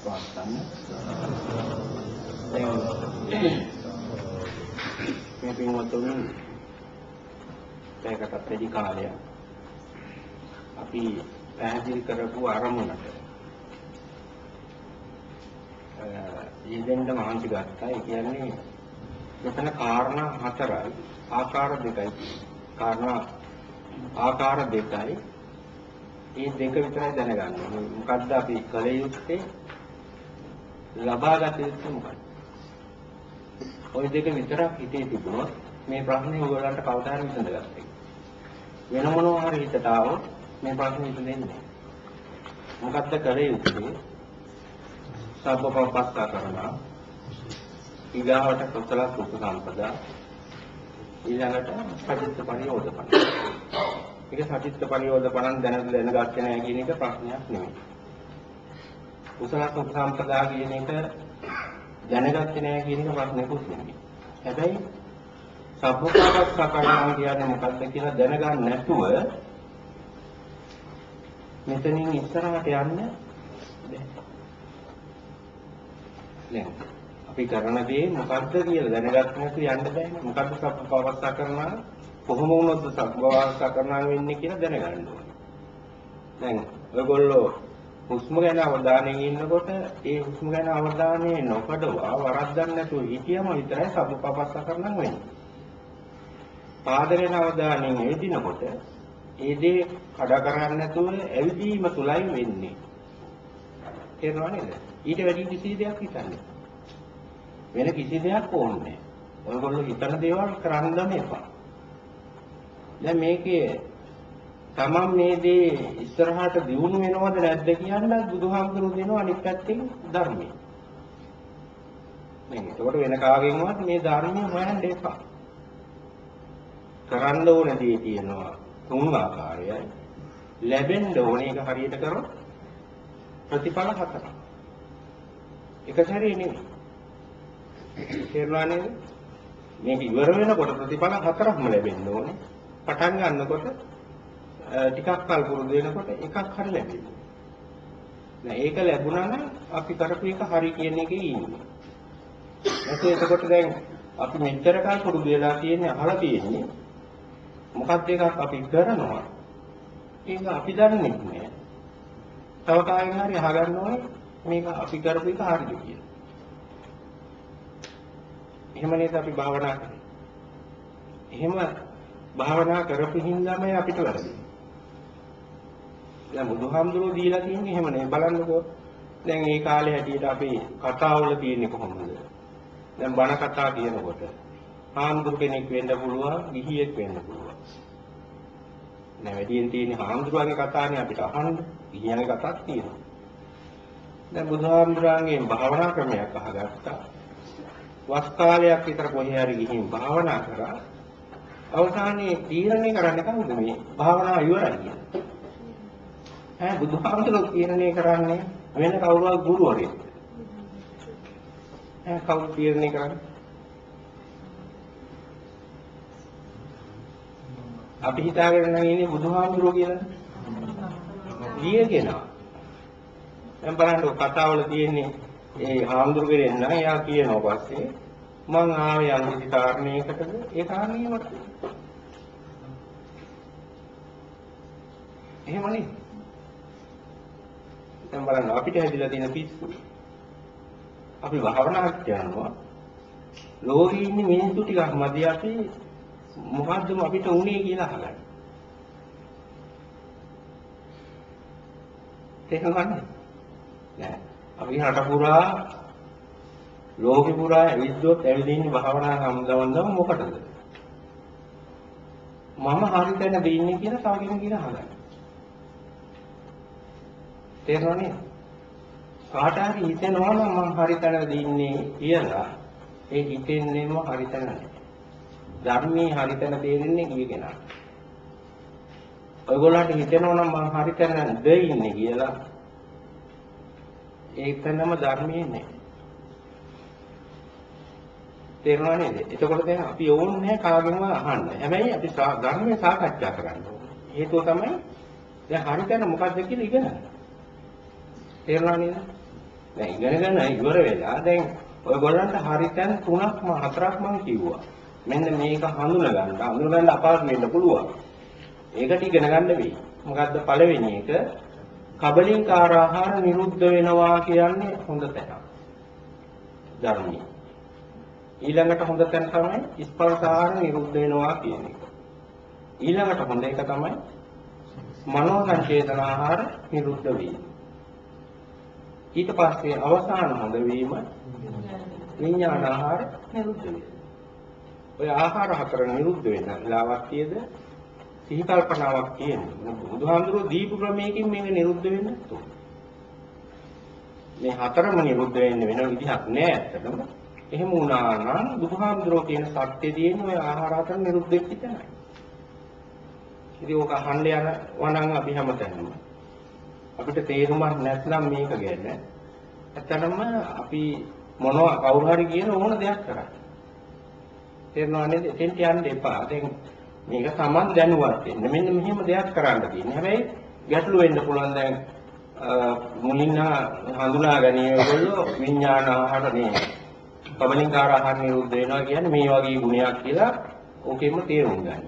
පවත්වන්න. දැන් මේ පින්වත්තුන් පැයකටත් වැඩි කාලයක් අපි පැහැදිලි කරපු අරමුණට යෙදෙන්න මහන්සි ගත්තා. ඒ කියන්නේ මෙතන කාරණා හතරයි ආකාර දෙකයි. කාරණා ආකාර දෙකයි. මේ දෙක විතරයි දැනගන්න ඕනේ. මොකද්ද අපි කල යුත්තේ? ලබාගත යුත්තේ මොකක්ද? ওই දෙක විතරක් හිතේ තිබුණොත් මේ ප්‍රශ්නේ ඔයගොල්ලන්ට කවදා හරි විසඳගත්තා. වෙන මොනවා හරි හිතට ආවොත් මේ ප්‍රශ්නේ විසඳෙන්නේ නැහැ. මොකද්ද කල යුත්තේ? සබ්බපපස්සා කරනවා. ඊගාවට කුසල කුස සම්පදා ඊළඟට සචිත්ත පරියෝධපන. ඒක සචිත්ත පරියෝධපනන් දැන දැනගත්තේ නැහැ කියන එක ප්‍රශ්නයක් නෙමෙයි. කුසල කුස සම්පදා කියන එක දැනගත්තේ නැහැ කියන එක ප්‍රශ්නයක්වත් නෙමෙයි. හැබැයි සබ්බපපස්සා කරනවා කියන්නේ මොකක්ද කියලා දැනගන්න නැතුව මෙතනින් ඉස්සරහට යන්න බැහැ. දැන් අපි කරන දේ මොකද්ද කියලා දැනගත්ත නැතු යන්න බෑනේ. මොකද්ද සබ්බවස්ථා කරනවා කොහොම වුණොත් සබ්බවස්ථා කරනවා වෙන්නේ කියලා දැනගන්න ඕනේ. දැන් ඔයගොල්ලෝ හුස්ම ගැන අවධානයෙන් ඉන්නකොට ඒ හුස්ම ගැන අවධානය නොකඩවා වරද්දන්න නැතුව හිතියම විතරයි සබ්බවස්ථා කරනවා වෙන්නේ. පාද ගැන අවධානයෙන් යෙදිනකොට ඒ දේ කඩ කරන්නේ නැතුව ඇවිදීම තුලයි වෙන්නේ. තේරෙනව නේද? ඊට වැඩි කිසි දෙයක් හිතන්නේ. වෙන කිසි දෙයක් ඕනේ නැහැ. ඔයගොල්ලෝ හිතන දේවල් කරන්න එපා. දැන් මේකේ තමන් මේ දේ ඉස්සරහට දියුණු වෙනවද නැද්ද කියන්න බුදුහාමුදුරුවෝ දෙනවා අනිත් පැත්තෙන් ධර්මයේ. මේ එතකොට වෙන කාගෙන්වත් මේ ධර්මය හොයන්න එපා. කරන්න ඕන දේ තියෙනවා තුන් ආකාරයයි. ලැබෙන්න ඕන එක හරියට කරොත් ප්‍රතිඵල හතරක්. එක සැරේ නෙමෙයි. තේරුණා නේද? මේක ඉවර වෙනකොට ප්‍රතිඵල හතරක්ම ලැබෙන්න ඕනේ. පටන් ගන්නකොට ටිකක් කල් පුරුදු වෙනකොට එකක් හරි ලැබෙනවා. දැන් ඒක ලැබුණා නම් අපි කරපු එක හරි කියන එකේ ඉන්නේ. නැත්නම් එතකොට දැන් අපි මෙච්චර කල් පුරුදු වෙලා තියෙන්නේ අහලා තියෙන්නේ මොකක්ද එකක් අපි කරනවා. ඒක අපි දන්නේ නැහැ. තව කාගෙන් හරි අහගන්න ඕනේ මේක අපි කරපු එක හරිද කියලා. එහෙම නේද අපි භාවනා කරන්නේ. එහෙම භාවනා කරපු හින්දාමයි අපිට වැරදින්නේ. දැන් බුදුහාමුදුරුවෝ දීලා තියෙන්නේ එහෙම නේ බලන්නකෝ. දැන් මේ කාලේ හැටියට අපි කතාවල තියෙන්නේ කොහොමද? දැන් බණ කතා කියනකොට හාමුදුරු කෙනෙක් වෙන්න පුළුවන්, ගිහියෙක් වෙන්න පුළුවන්. දැන් වැඩියෙන් තියෙන්නේ හාමුදුරුවන්ගේ කතානේ අපිට අහන්න. ගිහියන්ගේ කතාවක් තියෙනවා. දැන් බුදුහාමුදුරන්ගෙන් භාවනා ක්‍රමයක් අහගත්තා. වස් කාලයක් විතර කොහේ හරි ගිහින් භාවනා කරා. අවසානයේ තීරණය කරන්නේ කවුද මේ භාවනාව ඉවරයි කියලා. ඈ බුදුහාමුදුරුවෝ තීරණය කරන්නේ වෙන කවුරුහරි ගුරුවරයෙක්. ඈ කවුරු තීරණය කරන්නේ? අපි හිතාගෙන නම් ඉන්නේ බුදුහාමුදුරුවෝ කියලා. ලියගෙනවා. දැන් බලන්න කතාවල තියෙන්නේ ඒ හාමුදුරුවෝ නෑ එයා කියනවා පස්සේ මං ආවේ යම් කිසි කාරණයකටද ඒ කාරණේවත් එහෙමනේ දැන් බලන්න අපිට හැදිලා තියෙන පිස්සු අපි භාවනා කරනවා. ලෝකේ ඉන්නේ මිනිස්සු ටිකක් මැදි අපි මොකද්ද අපිට උනේ කියලා අහගන්න තේරුණානේ නෑ. අපි රට පුරා ලෝකෙ පුරා ඇවිද්දොත් ඇවිදින්නේ භාවනා සම්දවන්නම මොකටද? මම හරි තැන දෙන්නේ කියලා තව කෙනෙක් කියලා අහගන්න. තේරුණානේ? කාට හරි හිතෙනවා නම් මම හරි තැන දෙන්නේ කියලා ඒ හිතෙන්නේම හරි තැන නෑ. ධර්මයේ හරි තැන තේරෙන්නේ කීකෙනා. ඔයගොල්ලන්ට හිතෙනවා නම් මම හරි තැන දෙන්නේ කියලා ඒකනම ධර්මයේ නැහැ. තේරුණා නේද? එතකොට දැන් අපි ඕනේ නැහැ කාගෙන්ම අහන්න. හැබැයි අපි ධර්මයේ සාකච්ඡා කරන්න ඕනේ. හේතුව තමයි දැන් හරියටම මොකද්ද කියලා ඉගෙන ගන්න. තේරුණා නේද? දැන් ඉගෙනගෙන ඉවර වෙලා දැන් ඔයගොල්ලන්ට හරි තැන් තුනක් මම හතරක් මම කිව්වා. මෙන්න මේක හඳුනා ගන්න. හඳුනා ගන්න අපහසු වෙන්න පුළුවන්. ඒකට ඉගෙන ගන්න වෙයි. මොකද්ද පළවෙනි එක? කබලින්කාර ආහාර නිරුද්ධ වෙනවා කියන්නේ හොඳ තැනක්. ධර්මයේ. ඊළඟට හොඳ තැන තමයි ස්පර්ශ ආහාර නිරුද්ධ වෙනවා කියන එක. ඊළඟට හොඳ එක තමයි මනෝ සංචේතන ආහාර නිරුද්ධ වීම. ඊට පස්සේ අවසාන හොඳ වීම විඥාන ආහාර නිරුද්ධ වීම. ඔය ආහාර හතර නිරුද්ධ වෙන වෙලාවක් තියද සිහි කල්පනාවක් තියෙනවා. බුදුහාමුදුරුවෝ දීපු ක්‍රමයකින් මේක නිරුද්ධ වෙන්න මේ හතරම නිරුද්ධ වෙන්න වෙන විදිහක් නෑ ඇත්තටම. එහෙම වුණා නම් බුදුහාමුදුරුවෝ කියන සත්‍ය තියෙන ඔය ආහාර හතර නිරුද්ධ වෙච්ච තැනයි. ඉතින් ඕක අහන්න යනවා නම් අපි හැමතැනම අපිට තේරුමක් නැත්නම් මේක ගැන ඇත්තටම අපි මොනවා කවුරු හරි කියන ඕන දෙයක් කරන්නේ. තේරෙනව නේද? එතෙන්ට යන්න එපා. දැන් මේක Taman දැනුවත් වෙන්න. මෙන්න මෙහෙම දෙයක් කරන්න තියෙනවා. හැබැයි ගැටලු වෙන්න පුළුවන් දැන් මුලින්ම හඳුනා ගැනීම ඒගොල්ලෝ විඥාන ආහාර නේ. කබලින්කාර ආහාර නිරුද්ධ වෙනවා කියන්නේ මේ වගේ ගුණයක් කියලා ඕකෙම තේරුම් ගන්න.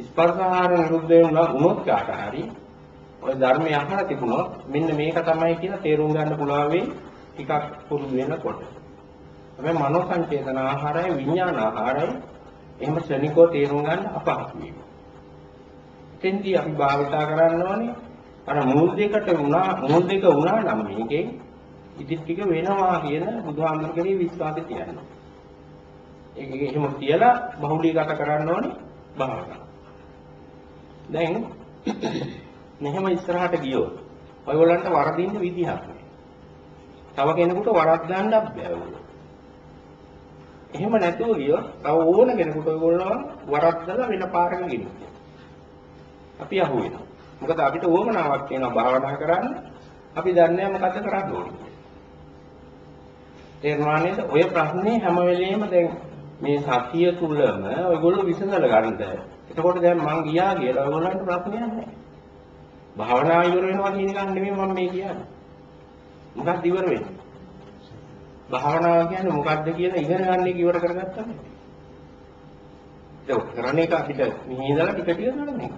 ස්පර්ශ ආහාර නිරුද්ධ වෙනවා වුණොත් කාට හරි ඔය ධර්මය අහලා තිබුණොත් මෙන්න මේක තමයි කියලා තේරුම් ගන්න පුළුවන් වෙයි ටිකක් පුරුදු වෙනකොට. හැබැයි මනෝ සංචේතන ආහාරය විඥාන ආහාරය එහෙම ශනිකව තේරුම් ගන්න අපහසු වෙයි. එතෙන්දී අපි භාවිතා කරන්න ඕනේ අර මූල් දෙකට වුණා මූල් දෙක වුණා නම් මේකෙන් ඉදිරි ටික වෙනවා කියන බුදුහාමුදුර කෙරේ විශ්වාසය තියන්න. ඒක එහෙම තියලා බහුලීගත කරන්න ඕනේ භාවනාව. දැන් මෙහෙම ඉස්සරහට ගියොත් ඔයගොල්ලන්ට වරදින්න විදිහක් නෑ. තව කෙනෙකුට වරද්දන්නත් බෑ. එහෙම නැතුව ගියොත් තව ඕන කෙනෙකුට ඔයගොල්ලෝ වරද්දලා වෙන පාරක ගෙනියනවා. අපි අහු වෙනවා. මොකද අපිට ඕමනාවක් තියෙනවා භාවනා කරන්න. අපි දන්නේ මොකද්ද කරන්න ඕනේ. තේරුණා නේද? ඔය ප්‍රශ්නේ හැම වෙලෙම දැන් මේ සතිය තුලම ඔයගොල්ලෝ විසඳලා ගන්නද. එතකොට දැන් මං ගියා කියලා ඔයගොල්ලන්ට ප්‍රශ්නයක් නැහැ. භාවනා ඉවර වෙනවා කියන එක නෙමෙයි මම මේ කියන්නේ. මොකක්ද ඉවර වෙන්නේ? භාවනාව කියන්නේ මොකක්ද කියලා ඉගෙන ගන්න එක ඉවර කරගත්තා නේ. ඒක කරන එක අපිට මෙහි ඉඳලා ටික ටික කරන එක.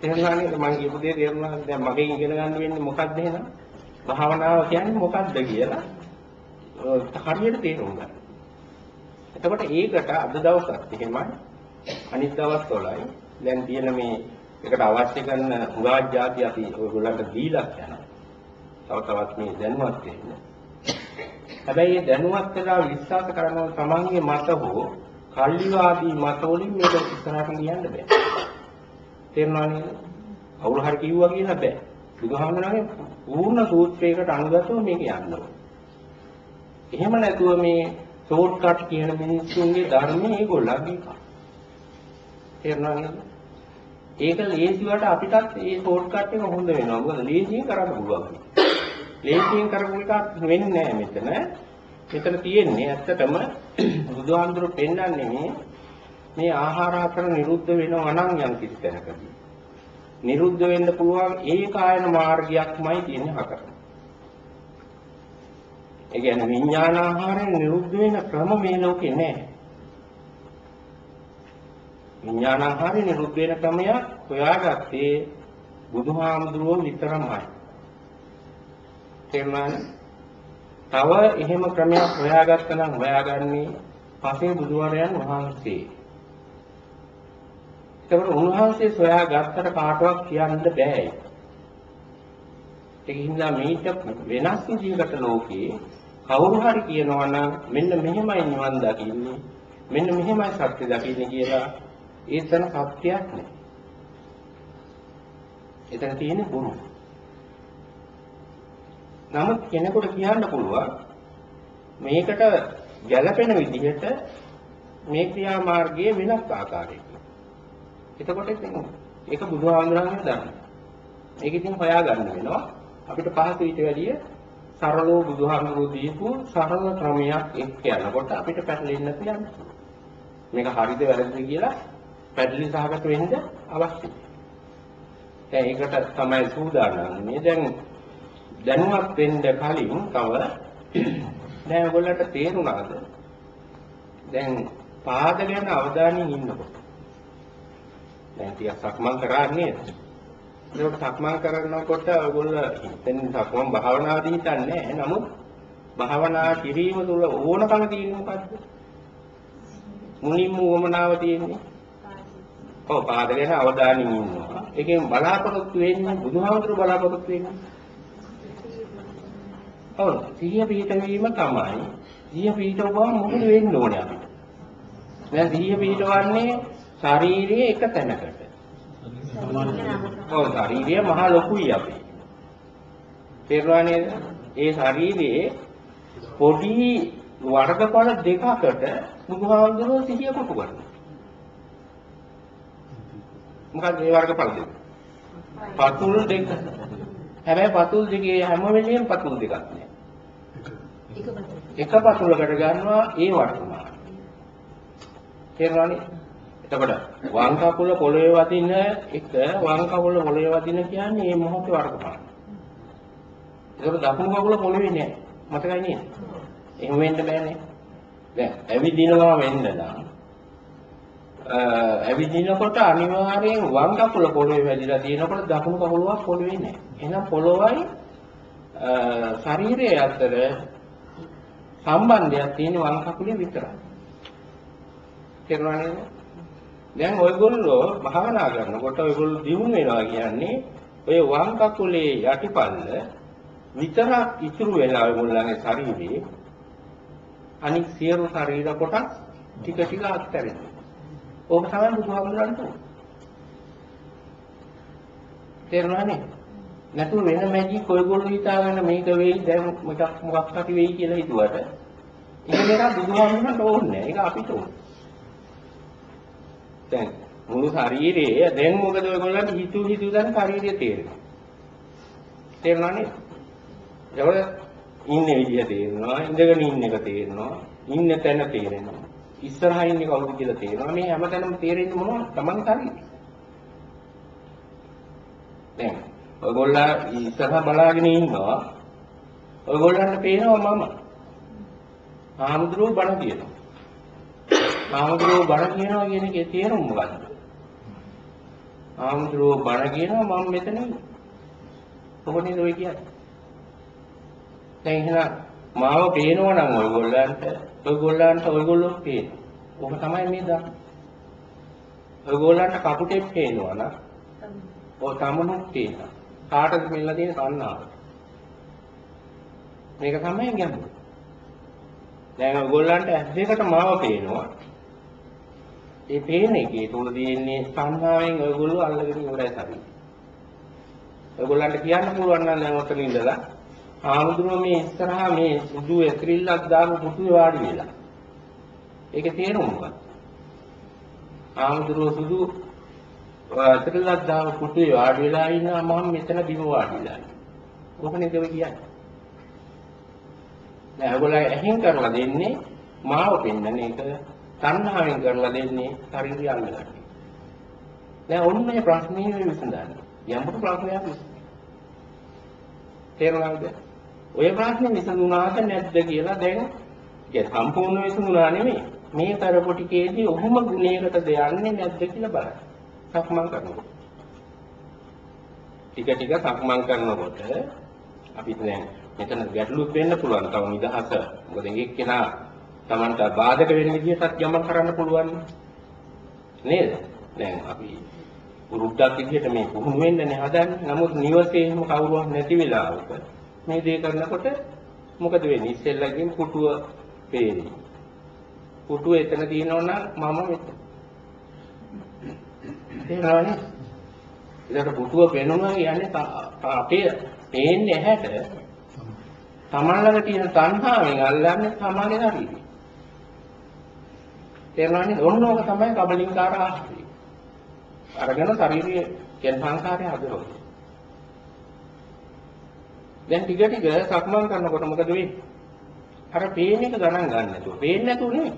තේරුණා නේද මම කියපු දේ තේරුණා දැන් මගෙන් ඉගෙන ගන්න වෙන්නේ මොකක්ද එහෙනම්? භාවනාව කියන්නේ මොකක්ද කියලා හරියට තේරුම් ගන්න. එතකොට ඒකට අද දවසත් එහෙමයි අනිත් දවස්වලයි දැන් තියෙන මේ ඒකට අවශ්‍ය කරන උගා જાති අපි ඔයගොල්ලන්ට දීලා යනවා. තව තවත් මේ දැනුවත් වෙන්න. හැබැයි ඒ දැනුවත් වෙලා විශ්වාස කරනවා තමන්ගේ මත හෝ කල්ලිවාදී මත වලින් මේක ඉස්සරහට කියන්න බෑ. තේරුණා නේද? කවුරු හරි කිව්වා කියලා බෑ. බුදුහාමුදුරන්ගේ පූර්ණ සූත්‍රයකට අනුගතව මේක යන්න ඕනේ. එහෙම නැතුව මේ ෂෝට් කට් කියන මිනිස්සුන්ගේ ධර්මයේ ඒගොල්ලන්ගේ කා. තේරුණා නේද? ඒක ලේසියට අපිටත් මේ ෂෝට් කට් එක හොඳ වෙනවා. මොකද ලේසියෙන් කරන්න පුළුවන්. ලේසියෙන් කරපු එකක් වෙන්නේ නැහැ මෙතන. මෙතන තියෙන්නේ ඇත්තටම බුදුහාමුදුරු පෙන්වන්නේ මේ මේ ආහාර හතර නිරුද්ධ වෙනවා නම් යම් කිසි තැනකදී. නිරුද්ධ වෙන්න පුළුවන් ඒකායන මාර්ගයක්මයි තියෙන්නේ හතර. ඒ කියන්නේ විඥාන ආහාරයෙන් නිරුද්ධ වෙන ක්‍රම මේ ලෝකේ නැහැ. විඥාන ආහාරයෙන් නිරුද්ධ වෙන ක්‍රමය හොයාගත්තේ බුදුහාමුදුරුවෝ විතරමයි. තේරුණාද? තව එහෙම ක්‍රමයක් හොයාගත්තා නම් හොයාගන්නේ පසේ බුදුවරයන් වහන්සේ. ඒකට උන්වහන්සේ සොයාගත්තට කාටවත් කියන්න බෑ. ඒක හින්දා මේක වෙනස් ජීවිත ලෝකේ කවුරු හරි කියනවා නම් මෙන්න මෙහෙමයි නිවන් දකින්නේ මෙන්න මෙහෙමයි සත්‍ය දකින්නේ කියලා ඒතන සත්‍යයක් නෑ. එතන තියෙන්නේ බොරු. නමුත් කෙනෙකුට කියන්න පුළුවන් මේකට ගැළපෙන විදිහට මේ ක්‍රියාමාර්ගයේ වෙනස් ආකාරයකින්. එතකොට ඉතින් ඒක බුදුහාමුදුරන්ගේ ධර්ම. මේක ඉතින් හොයාගන්න වෙනවා. අපිට පහසු ඊට වැඩිය සරලව බුදුහාමුදුරුවෝ දීපු සරල ක්‍රමයක් එක්ක යනකොට අපිට පැටලෙන්න තියන්න. මේක හරිද වැරදිද කියලා පැටලි සහගත වෙන්න අවශ්‍යයි. දැන් ඒකට තමයි සූදානම්. මේ දැන් දැනුවත් වෙන්න කලින් තව දැන් ඔයගොල්ලන්ට තේරුණාද? දැන් පාද ගැන අවධානයෙන් ඉන්නකොට. දැන් ටිකක් සක්මන් කරා නේද? ඒකට සක්මන් කරනකොට ඔයගොල්ලෝ හිතෙන් සක්මන් භාවනාවදී හිතන්නේ නැහැ. නමුත් භාවනා කිරීම තුළ ඕනකම තියෙන්නේ මොකද්ද? මුලින්ම උවමනාව තියෙන්නේ. ඔව් පාද ගැන අවධානයෙන් ඉන්නවා. ඒකෙන් බලාපොරොත්තු වෙන්නේ බුදුහාමුදුරු බලාපොරොත්තු වෙන්නේ. ඔව් සිහිය පිහිටවීම තමයි. සිහිය පිහිටවුවම මොකද වෙන්න ඕනේ අපිට? දැන් සිහිය පිහිටවන්නේ ශාරීරියේ එක තැනකට. ඔව් ශාරීරිය මහ ලොකුයි අපි. තේරුණා නේද? ඒ ශාරීරියේ පොඩි වර්ගඵල දෙකකට බුදුහාමුදුරුවෝ සිහිය කොටු කරනවා. මොකක්ද මේ වර්ගඵල දෙක? පතුල් දෙක. හැබැයි පතුල් දෙකේ හැම වෙලෙම පතුල් දෙකක් නෑ. එක පතුලකට ගන්නවා ඒ වර්තමාන. තේරුණානේ? එතකොට වම් කකුල පොළවේ වදින එක වම් කකුල පොළවේ වදින කියන්නේ මේ මොහොතේ වර්තමාන. ඒකට දකුණු කකුල පොළවේ නෑ. මතකයි නේද? එහෙම වෙන්න බෑනේ. දැන් ඇවිදිනවා වෙන්න නම් ඇවිදිනකොට අනිවාර්යෙන් වම් කකුල පොළවේ වැදිලා තියෙනකොට දකුණු කකුලවත් පොළවේ නැහැ. එහෙනම් පොළොවයි ශරීරයේ අතර සම්බන්ධයක් තියෙන වම් කකුලේ විතරයි. තේරුණා නේද? දැන් ඔයගොල්ලෝ භාවනා කරනකොට ඔයගොල්ලෝ දියුණු වෙනවා කියන්නේ ඔය වම් කකුලේ යටිපල්ල විතරක් ඉතුරු වෙලා ඔයගොල්ලන්ගේ ශරීරේ අනික් සියලු ශරීර කොටස් ටික ටික අත්හැරෙනවා. ඕක තමයි බුදුහාමුදුරන්ට තේරුණානේ? නැතුව වෙන මැජික් ඔයගොල්ලෝ හිතාගෙන මේක වෙයි දැන් මොකක් මොකක් හරි වෙයි කියලා හිතුවට එහෙම එකක් බුදුහාමුදුරන්ට ඕනේ නැහැ. ඒක අපිට ඕනේ. දැන් මුළු ශරීරයේ දැන් මොකද ඔයගොල්ලන්ට හිතු හිතු දැන් ශරීරය තේරෙනවා. තේරුණානේ? ඒවල ඉන්නේ විදිය තේරෙනවා, ඉඳගෙන ඉන්න එක තේරෙනවා, ඉන්න තැන තේරෙනවා. ඉස්සරහා ඉන්නේ කවුද කියලා තේරෙනවා. මේ හැමතැනම තේරෙන්නේ මොනවද? Taman ශරීරය. දැන් ඔයගොල්ලෝ ඉස්සරහා බලාගෙන ඉන්නවා. ඔයගොල්ලන්ට පේනවා මම. ආමුද්‍රෝ බණ කියනවා. ආමුද්‍රෝ බණ කියනවා කියන එකේ තේරුම මොකක්ද? ආමුද්‍රෝ බණ කියනවා මම මෙතන ඉන්නේ. කොහොමද ඔය කියන්නේ? දැන් එහෙනම් මාව පේනවා නම් ඔයගොල්ලන්ට ඔයගොල්ලන්ට ඔයගොල්ලෝ පේන. ඔක තමයි මේ දා. ඔයගොල්ලන්ට කපුටෙක් පේනවා නම් ඔය තමනුත් පේනවා. කාටද මෙල්ල තියෙන කන්නාව. මේක තමයි ගැඹුර. දැන් ඔයගොල්ලන්ට ඇස් දෙකට මාව පේනවා. ඒ පේන එකේ තුල තියෙන්නේ සංහාවෙන් ඔයගොල්ලෝ අල්ලගෙන ඉවරයි තමයි. ඔයගොල්ලන්ට කියන්න පුළුවන් නම් දැන් ඔතන ඉඳලා ආමුදුරුව මේ ඉස්සරහා මේ සුදු ඇතිරිල්ලක් දාපු පුටුවේ වාඩි වෙලා. ඒකේ තේරුම මොකක්ද? ආමුදුරුව සුදු ඇතිරිල්ලක් දාපු පුටුවේ වාඩි වෙලා ඉන්නා මම මෙතන බිම වාඩි වෙලා ඉන්නවා. කොහොමද ඒක කියන්නේ? දැන් ඔයගොල්ලෝ ඇහින් කරලා දෙන්නේ මාව පෙන්නන එක තණ්හාවෙන් කරලා දෙන්නේ ශරීරය අල්ලගන්න. දැන් ඔන්න මේ ප්‍රශ්නේ විසඳන්නේ. යම්පු ප්‍රශ්නයක් විසඳන්න. තේරුණාද? ඔය ප්‍රශ්නේ විසඳුණාද නැද්ද කියලා දැන් ඒක සම්පූර්ණ විසඳුණා නෙමෙයි. මේ කරපු ටිකේදී ඔහොම ගුණයකට දෙයන්නේ නැද්ද කියලා බලන්න. සක්මන් කරනකොට. ටික ටික සක්මන් කරනකොට අපිට දැන් මෙතන ගැටලුවක් වෙන්න පුළුවන්. තව නිදහස. මොකද එක්කෙනා Tamanට බාධක වෙන විදිහටත් යමක් කරන්න පුළුවන්. නේද? දැන් අපි පුරුද්දක් විදිහට මේ පුහුණු වෙන්නනේ හදන්නේ. නමුත් නිවසේම කවුරුවත් නැති වෙලාවක මේ දේ කරනකොට මොකද වෙන්නේ? ඉස්සෙල්ලකින් පුටුව පේන්නේ. පුටුව එතන තියෙනවා නම් මම මෙතන. තේරෙනවනේ? ඊට පුටුව පේනවා කියන්නේ අපේ පේන්නේ ඇහැට තමන් ළඟ තියෙන තණ්හාවෙන් අල්ලන්නේ සමානේ ශරීරය. තේරෙනවනේ? ඔන්නෝක තමයි කබලින්කාර ආශ්‍රය. අරගෙන ශරීරයේ කියන සංකාරය හදනවා. දැන් ටික ටික සක්මන් කරනකොට මොකද වෙන්නේ? අර පේන එක ගණන් ගන්න නැතුව. පේන්නේ නැතුව නෙමෙයි.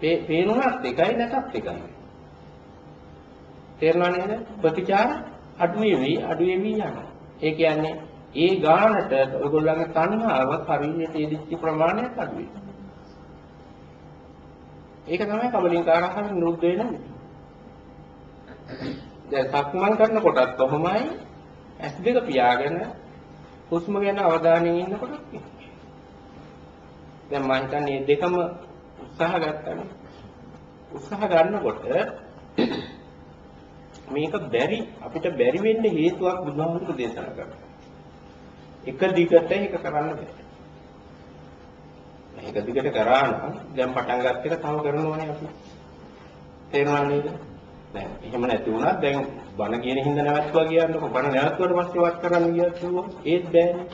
පේ පේනුණත් එකයි නැතත් එකයි. තේරෙනව නේද? ප්‍රතිචාර අඩු වෙවි අඩු වෙවි යනවා. ඒ කියන්නේ ඒ ගානට ඔයගොල්ලන්ගේ තණ්හාව හරියට ඉදිච්ච ප්‍රමාණයක් අඩු වෙනවා. ඒක තමයි කබලින්කාරකම නිරුද්ධ වෙන්නේ. දැන් සක්මන් කරනකොටත් කොහොමයි ඇස් දෙක පියාගෙන හුස්ම ගැන අවධානයෙන් ඉන්නකොට දැන් මම හිතන්නේ දෙකම උත්සාහ ගන්නනේ. උත්සාහ ගන්නකොට මේක බැරි අපිට බැරි වෙන්න හේතුවක් බුදුහාමුදුරු දේශනා කරනවා. එක දිගට ඒක කරන්න බෑ. එක දිගට කරා නම් දැන් පටන් ගත්ත එක තව කරනවනේ අපි. තේරුණා නේද? දැන් එහෙම නැති වුණා දැන් බණ කියන හින්දා නැවතුවා කියන්නකො බණ නැවතුවට පස්සේ වත් කරන්න ගියත් කිව්වොත් ඒත් බෑනේ.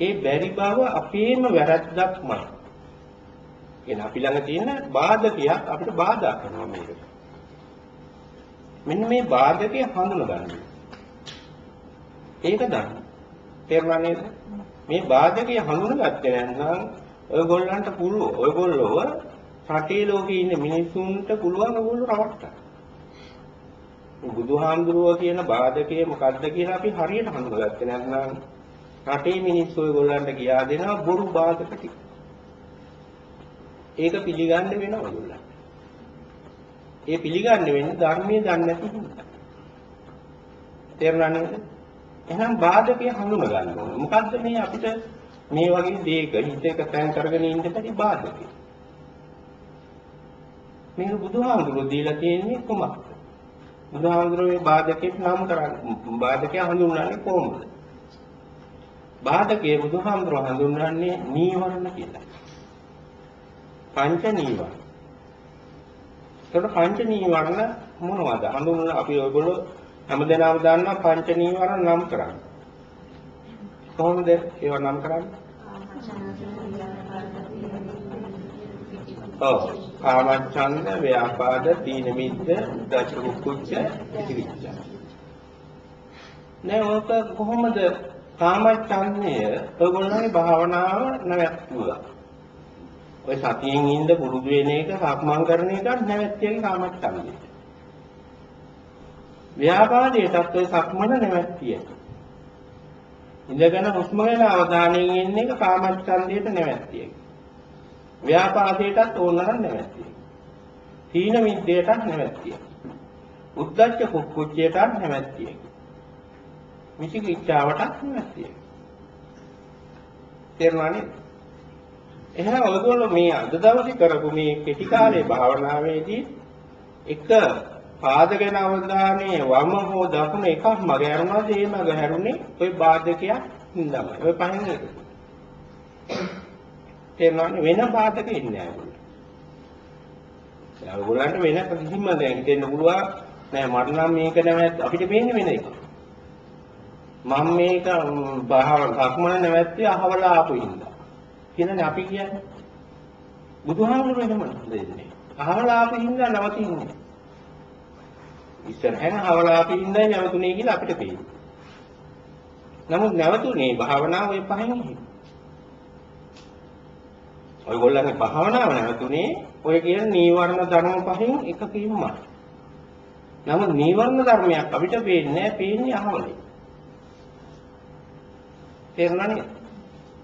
ඒ බැරි බව අපේම වැරද්දක්මයි. එන අපි ළඟ තියෙන බාධකයක් අපිට බාධා කරනවා මේක. මෙන්න මේ බාධකය හඳුනගන්න. ඒක දන්න. තේරුණා නේද? මේ බාධකය හඳුනගත්තේ නැත්නම් ඔයගොල්ලන්ට පුළුවන්. ඔයගොල්ලෝ රටේ ලෝකේ ඉන්න මිනිසුන්ට පුළුවන් ඔයගොල්ලෝ රවට්ටන්න. බුදුහාමුදුරුවෝ කියන බාධකය මොකද්ද කියලා අපි හරියට හඳුනගත්තේ නැත්නම් රටේ මිනිස්සු ඔයගොල්ලන්ට කියා දෙනවා බොරු බාධක ටික. ඒක පිළිගන්න වෙනවා ඔයගොල්ලන්ට. ඒ පිළිගන්න වෙන්නේ ධර්මයේ දන්නේ නැති හින්දා. තේරුණා නේද? එහෙනම් බාධකය හඳුන ගන්න ඕනේ. මොකද්ද මේ අපිට මේ වගේ දෙයක හිත එක තැන් කරගෙන ඉන්න බැරි බාධකය? මේක බුදුහාමුදුරුවෝ දීලා තියෙන්නේ කොහොමද? බුදුහාමුදුරුවෝ මේ බාධකයට නම් කරන්නේ බාධකය හඳුන්වන්නේ කොහොමද? බාධකයේ බුදුහාමුදුරුවෝ හඳුන්වන්නේ නීවරණ කියලා. පංච නීවරණ. ඒකට පංච නීවරණ මොනවද? හඳුන්වන අපි ඔයගොල්ලෝ හැමදෙනාම දන්නා පංච නීවරණ නම් කරන්නේ. කොහොමද ඒවා නම් කරන්නේ? ඔව්. කාමච්ඡන්ද ව්‍යාපාද තීන මිද්ද උද්ධච්ච කුච්ච ඉතිවිච්ච නෑ ඔක කොහොමද කාමච්ඡන්දය ඔයගොල්ලෝගේ භාවනාව නැවැත්තුවා? ඔය සතියෙන් ඉඳ පුරුදු වෙන එක සක්මන් කරන එක නැවැත්තියගේ කාමච්ඡන්දය. ව්‍යාපාදයටත් ඔය සක්මන නැවැත්තිය. ඉඳගෙන හුස්ම ගැන අවධානයෙන් ඉන්න එක කාමච්ඡන්දයට නැවැත්තියගේ ව්‍යාපාදයටත් ඕනනම් නැවැත්තිය. තීන මිද්දයටත් නැවැත්තිය. උද්දච්ච කුක්කුච්චයටත් නැවැත්තිය. විචිකිච්ඡාවටත් නැවැත්තිය. තේරුණානේ? එහෙනම් ඔයගොල්ලෝ මේ අද දවසේ කරපු මේ කෙටි කාලේ භාවනාවේදී එක පාදගෙන අවධානයේ වම හෝ දකුණ එකක් මග හැරුණාද ඒ මග හැරුණේ ওই බාධකයක් හින්දාමයි. ඔය පහෙන් එක. තේරෙනවනේ වෙන බාධක ඉන්නේ නැහැ ඔයගොල්ලන්ට වෙන කිසිම දැන් හිතෙන්න පුළුවන් නෑ මට නම් මේක නැවැත් අපිට පේන්නේ වෙන එක. මම මේක භාවන සක්මන නැවැත්තේ අහවලා ආපු ඉඳලා කියනනේ අපි කියන්නේ. බුදුහාමුදුරුවෝ එහෙම දෙන්නේ. අහවලා ආපු ඉඳලා නවතින්නේ. ඉස්සරහන අහවලා ආපු ඉඳලා නැවතුනේ කියලා අපිට පේන්නේ නමුත් නැවතුනේ භාවනාව ඔය පහෙන් ඔයගොල්ලන්ගේ භාවනාව නැවතුනේ ඔය කියන නීවරණ ධර්ම පහෙන් එකකින්මයි. නමුත් නීවරණ ධර්මයක් අපිට පේන්නේ නැහැ, පේන්නේ අහවලේ. තේරුණානේ?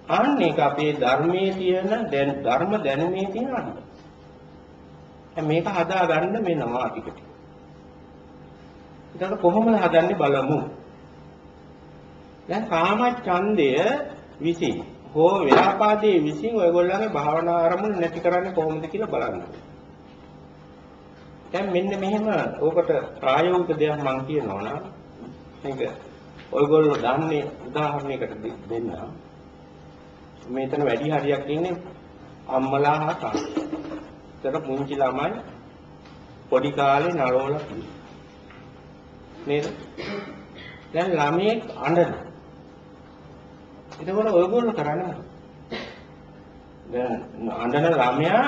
අන්න ඒක අපේ ධර්මයේ තියෙන දැන් ධර්ම දැනුමේ තියෙන අඩුව. දැන් මේක හදා ගන්න වෙනවා ටික ටික. ඊට කොහොමද හදන්නේ බලමු. දැන් කාම ඡන්දය විසින් හෝ ව්‍යාපාදයේ විසින් ඔයගොල්ලන්ගේ භාවනා ආරමුණු නැති කරන්නේ කොහොමද කියලා බලන්න. දැන් මෙන්න මෙහෙම ඕකට ප්‍රායෝගික දෙයක් මම කියනවා නම් මේක ඔයගොල්ලෝ දන්නේ උදාහරණයකට දෙන්න. මෙතන වැඩි හරියක් ඉන්නේ අම්මලා හා තාත්තා. ඒතර පුංචි ළමයි පොඩි කාලේ නරෝලා නේද? දැන් ළමයේ අඬන එතකොට ඔයගොල්ලෝ කරන්නේ දැන් අඬන ළමයා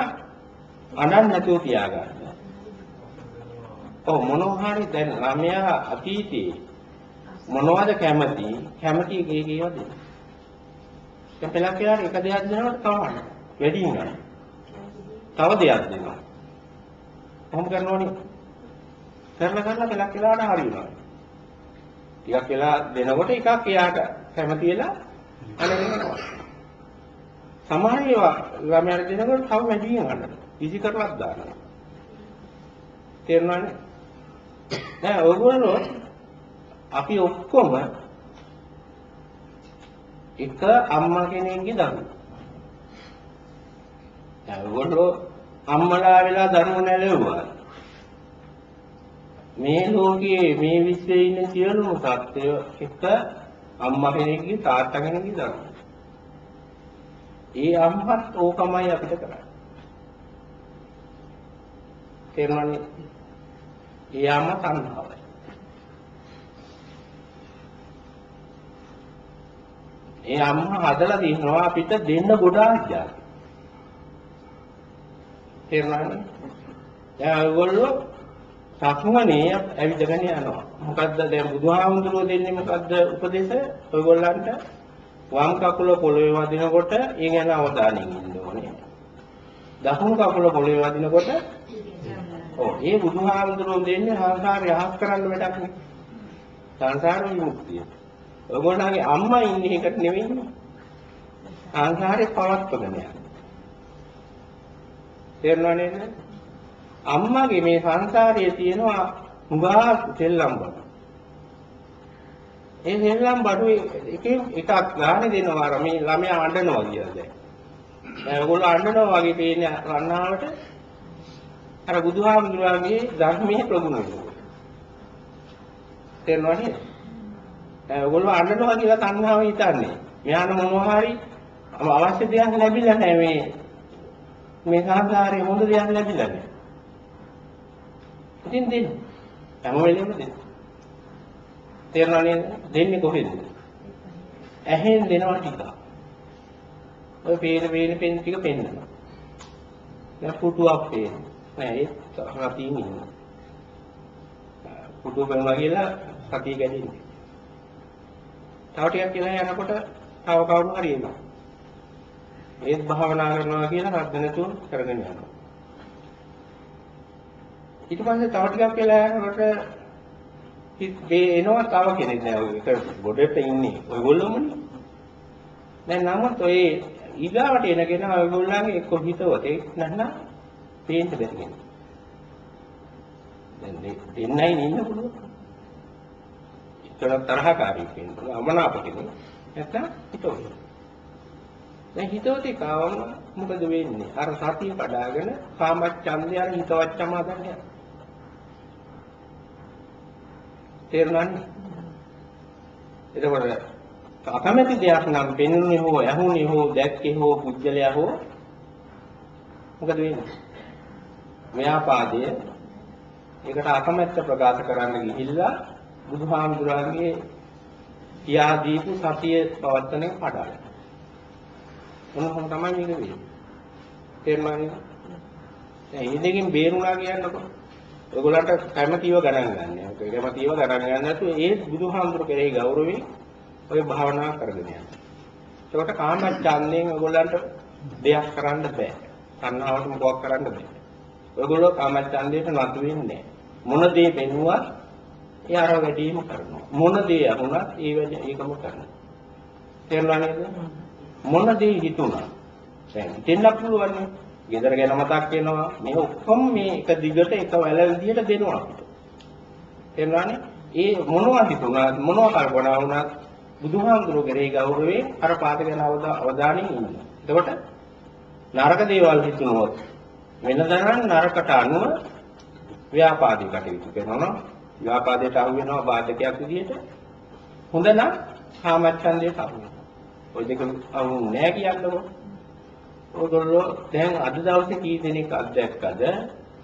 අඬන්නේ නැතුව තියාගන්න. ඔව් මොනවා හරි දැන් ළමයා අතීතේ මොනවද කැමති? කැමති එක එක ඒවා දෙන්න. දැන් පෙළක් කියලා එක දෙයක් දෙනවට කවන්න. වැඩි නෑ. තව දෙයක් දෙනවා. කොහොම කරනවනේ? කරලා කරලා පෙළක් කියලාට හරි වෙනවා. ටිකක් වෙලා දෙනකොට එකක් එයාට කැමති වෙලා අනගෙන යනවා. සමහර ඒවා ළමයාට දෙනකොට තව වැඩියෙන් අඬනවා. ඉසි කරලත් දානවා. තේරුණානේ? දැන් ඔයගොල්ලෝ අපි ඔක්කොම එක අම්මා කෙනෙක්ගේ දරුවෝ. දැන් ඔයගොල්ලෝ අම්මලා වෙලා දරුවෝ නැලෙව්වා. මේ ලෝකයේ මේ විශ්වයේ ඉන්න සියලුම සත්ත්වය එක අම්මා කෙනෙක්ගේ තාත්තා කෙනෙක්ගේ දරුවෝ. ඒ අම්මත් ඕකමයි අපිට කරන්නේ. තේරුණානේ? ඒ අම්මා තණ්හාවයි. ඒ අම්මා හදලා දිනනවා අපිට දෙන්න ගොඩාක් ජාති. තේරුණානේ? දැන් ඔයගොල්ලෝ සක්මනේ ඇවිදගෙන යනවා. මොකද්ද දැන් බුදුහාමුදුරුවෝ දෙන්නේ මොකද්ද උපදේශ? ඔයගොල්ලන්ට වම් කකුල පොළවේ වදිනකොට ඒ ගැන අවධානයෙන් ඉන්න ඕනේ. දකුණු කකුල පොළවේ වදිනකොට ඔව් ඒ බුදුහාමුදුරුවෝ දෙන්නේ සංසාරය යහස් කරන්න වැඩක් නේ. සංසාර විමුක්තිය. ඔයගොල්ලන්ගේ අම්මා ඉන්නේ එකට නෙවෙයි. සංසාරේ පවත්වගෙන යන්නේ. තේරුණා නේද? අම්මගේ මේ සංසාරයේ තියෙනවා හුඟා සෙල්ලම් බඩු. ඒ සෙල්ලම් බඩු එකෙන් එකක් ගානේ දෙනවා අර මේ ළමයා අඬනවා කියලා දැන්. දැන් ඔයගොල්ලෝ අඬනවා වගේ තියෙන රණ්ණාවට අර බුදුහාමුදුරුවන්ගේ ධර්මයේ ප්‍රගුණ වෙනවා. තේරුණා නේද? දැන් ඔයගොල්ලෝ අඬනවා කියලා තණ්හාව හිතන්නේ. මෙයාට මොනවා හරි අවශ්‍ය දෙයක් ලැබිලා නැහැ මේ මේ සංසාරේ හොඳ දෙයක් ලැබිලා නැහැ. ඉතින් දෙන්න. හැම වෙලෙම දෙන්න. තේරුණා නේද? දෙන්නේ කොහෙද? ඇහෙන් දෙනවා ටික. ඔය පේන පේන පෙන් ටික පෙන්නනවා. දැන් පුටුවක් පේන. නෑ ඒ රතියින් ඉන්නවා. පුටුව පෙන්නවා කියලා සතිය ගැදෙන්නේ. තව ටිකක් කියලා යනකොට තව කවුරු හරි එනවා. ඒත් භාවනා කරනවා කියලා රද්ද නැතුව කරගෙන යනවා. ඊට පස්සේ තව ටිකක් වෙලා යනකොට මේ එනවා තව කෙනෙක් නෑ ඔය එක ගොඩට ඉන්නේ. ඔයගොල්ලෝමනේ? දැන් නමුත් ඔය ඊගාවට එනගෙන ඔයගොල්ලන්ගේ එක්ක හිතවතේ නැත්නම් පේන්න බැරි කෙනෙක්. දැන් දෙන්නයි ඉන්න පුළුවන්. ඒතර තරහකාරී කෙනෙක් අමනාප කෙනෙක් නැත්නම් හිතවතේ දැන් හිතවතේ කාවම මොකද වෙන්නේ? අර සතිය කඩාගෙන කාමච්ඡන්දය අර හිතවත් සමාදන් යනවා තේරුණානේ? එතකොට අකමැති දෙයක් නම් පෙනුනේ හෝ ඇහුනේ හෝ දැක්කේ හෝ පුජ්‍යලයා හෝ මොකද වෙන්නේ? ව්‍යාපාදය ඒකට අකමැත්ත ප්‍රකාශ කරන්න ගිහිල්ලා බුදුහාමුදුරන්ගේ කියා දීපු සතිය පවත්තන එක කඩාලා. මොනවද තමයි මේක වෙන්නේ? තේරුණානේ? දැන් මේ දෙකෙන් බේරුණා කියන්නකො. ඔයගොල්ලන්ට කැමැතිව ගණන් ගන්න. ඔය කැමැතිව ගණන් ගන්න නැතුව ඒ බුදුහාමුදුර කෙරෙහි ගෞරවයෙන් ඔය භාවනා කරගෙන යන්න. ඒකට කාමච්ඡන්දයෙන් ඔයගොල්ලන්ට දෙයක් කරන්න බෑ. තණ්හාවට මොකක් කරන්න බෑ. ඔයගොල්ලෝ කාමච්ඡන්දයට නතු වෙන්නේ මොන දේ පෙන්නුවත් ඒ අර වැඩිම කරනවා. මොන දේ අහුණත් ඒ වැඩි ඒකම කරනවා. තේරුණා නේද? මොන දේ හිතුණා. දැන් හිතෙන්න පුළුවන් නේ. ගෙදර ගැන මතක් වෙනවා. මේ ඔක්කොම මේ එක දිගට එක වැල විදියට දෙනවා අපිට. තේරුණානේ? ඒ මොනවා හිතුණා මොනවා කල්පනා වුණත් බුදුහාමුදුරුවෝ කෙරෙහි ගෞරවයෙන් අර පාත ගැන අවධානයෙන් ඉන්නවා. එතකොට නරක දේවල් හිතුනොත් වෙනදනම් නරකට අනුව ව්‍යාපාදී කටයුතු කරනවා. ව්‍යාපාදයට අහු වෙනවා බාධකයක් විදියට. හොඳ නම් කාමච්ඡන්දයට අහු වෙනවා. ওই දෙක අහු නැහැ කියන්නකො. ඔයගොල්ලෝ දැන් අද දවසේ කී දෙනෙක් අත්දැක්කද?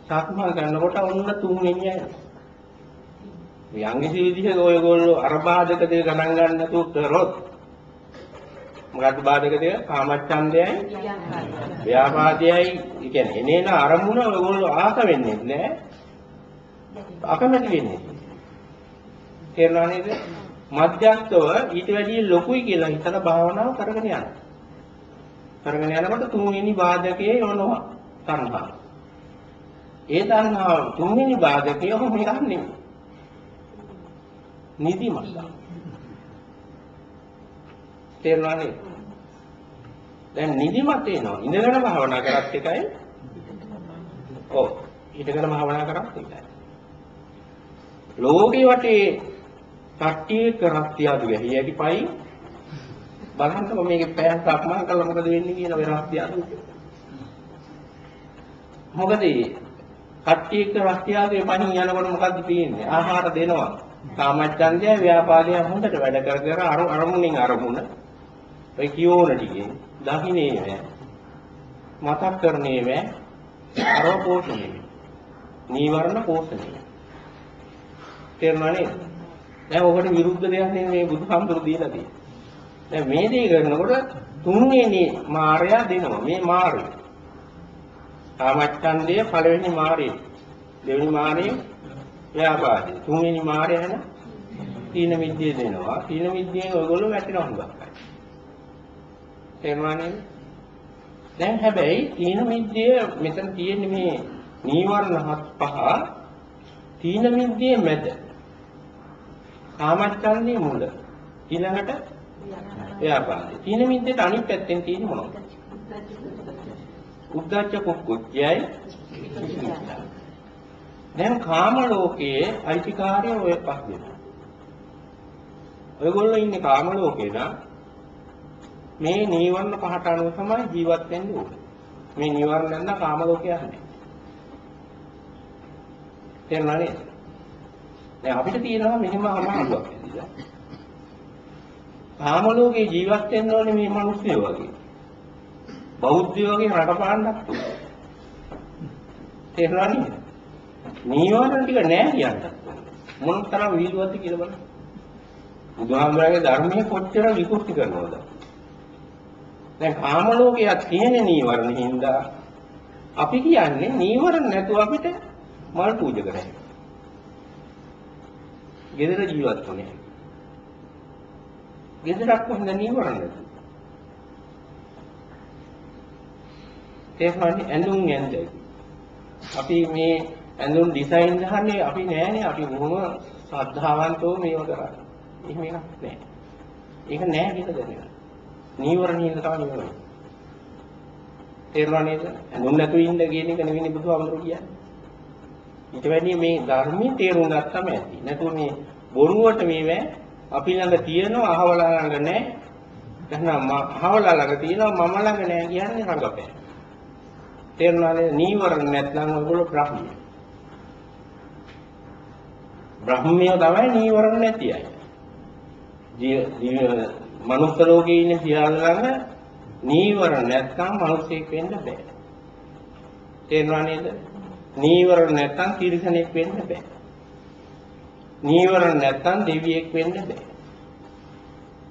සක්මන් කරනකොට ඔන්න තුන්වෙනි අය. යම්කිසි විදිහක ඔයගොල්ලෝ අර බාධක දෙක ගණන් ගන්න නැතුව කරොත් මොකද්ද බාධක දෙක? කාමච්ඡන්දයයි ව්‍යාපාදයයි කියන්නේ එනේන අරමුණ ඔයගොල්ලෝ ආස වෙන්නේ නැහැ. අකමැති වෙන්නේ. තේරුණා නේද? මධ්‍යස්තව ඊට වැඩිය ලොකුයි කියලා හිතලා භාවනාව කරගෙන යනවා. කරගෙන යනකොට තුන්වෙනි බාධකයේ යනවා තණ්හාව. ඒ තණ්හාව තුන්වෙනි බාධකය ඔහොම එකක් නෙමෙයි. නිදිමත. තේරුණා නේද? දැන් නිදිමත එනවා. ඉඳගෙන භාවනා කරත් එකයි. ඔව්. හිටගෙන භාවනා කරත් එකයි. ලෝකේ වටේ කට්ටිය කරත් තියාදු ගැහි යටි පයි බලන්නකො මේකේ පෑන් සක්මන් කළා මොකද වෙන්නේ කියලා වෙනස් තියාදු. මොකද කට්ටිය එක්ක රස්තියාගේ පහින් යනකොට මොකද්ද තියෙන්නේ? ආහාර දෙනවා. කාමච්ඡන්දය ව්‍යාපාදය හොඳට වැඩ කර කර අර අරමුණින් අරමුණ ඔය කියෝන ටිකේ දකින්නේ නෑ. මතක් කරන්නේ නෑ. අරව පෝෂණය. නීවරණ පෝෂණය. තේරුණා නේද? දැන් ඔකට විරුද්ධ දෙයක් නෙමෙයි මේ බුදුහාමුදුරු දීලා තියෙන්නේ. දැන් මේ දේ කරනකොට තුන්වෙනි මායя දෙනවා. මේ මායය. කාමච්ඡන්දය පළවෙනි මාර්ගය. දෙවෙනි මාර්ගය ව්‍යාපාදේ. තුන්වෙනි මාර්ගය යන තීන විද්‍ය දෙනවා. තීන විද්‍යෙන් ඔයගොල්ලෝ වැටෙනවා හුඟක්. තේරුණා නේද? දැන් හැබැයි තීන විද්‍ය මෙතන තියෙන්නේ මේ නීවරණ හත් පහ තීන විද්‍යේ මැද. කාමච්ඡන්දේ මුල. ඊළඟට ව්‍යාපාදේ. තීන විද්‍යට අනිත් පැත්තෙන් තියෙන්නේ මොනවද? උද්දච්ච කුක්කුච්චයයි දැන් කාම ලෝකයේ අයිතිකාරය ඔය පහ දෙනා. ඔයගොල්ලෝ ඉන්නේ කාම ලෝකේ නම් මේ නීවරණ පහට අනුව තමයි ජීවත් වෙන්න ඕනේ. මේ නීවරණ නැත්නම් කාම ලෝකයක් නැහැ. තේරුණා නේද? දැන් අපිට තියෙනවා මෙහෙම අමාරුවක් නේද? කාම ලෝකේ ජීවත් වෙන්න ඕනේ මේ මිනිස්සු වගේ. බෞද්ධයෝ වගේ රටපාන්නක් තේරුණා නේද? නීවරණ ටික නෑ කියන්න. මොන තරම් වීදුවක්ද කියලා බලන්න. බුදුහාමුදුරන්ගේ ධර්මයේ කොච්චර විකෘති කරනවද? දැන් කාම ලෝකයේ තියෙන නීවරණ හින්දා අපි කියන්නේ නීවරණ නැතුව අපිට මල් පූජා කරන්න. ගෙදර ජීවත් වුණේ. ගෙදරක් කොහෙන්ද නීවරණ නැතුව? තේරුණානේ ඇඳුම් ඇඳයි. අපි මේ ඇඳුම් ඩිසයින් ගහන්නේ අපි නෑනේ අපි මොහොම ශ්‍රද්ධාවන්තව මේව කරන්නේ. එහෙම එකක් නෑ. ඒක නෑ කියලා දැනගන්න. නීවරණින්ද තමයි නීවරණ. තේරුණා නේද? ඇඳුම් නැතුව ඉන්න කියන එක නෙවෙයි බුදුහාමුදුරුවෝ කියන්නේ. ඊට වැඩිය මේ ධර්මයේ තේරුම් ගත්තම ඇති. නැතුව මේ බොරුවට මේවැ අපි ළඟ තියෙනවා අහවලා ළඟ නෑ. එහෙනම් අහවලා ළඟ තියෙනවා මම ළඟ නෑ කියන්නේ රඟපෑ. තේරුණානේ නීවරණ නැත්නම් ඔයගොල්ලෝ බ්‍රහ්මිය. බ්‍රහ්මිය තමයි නීවරණ නැති අය. ජීව මනුස්ස ලෝකේ ඉන්න සියල්ලම නීවරණ නැත්නම් මිනිසෙක් වෙන්න බෑ. තේරුණා නේද? නීවරණ නැත්නම් තිරිසනෙක් වෙන්න බෑ. නීවරණ නැත්නම් දෙවියෙක් වෙන්න බෑ.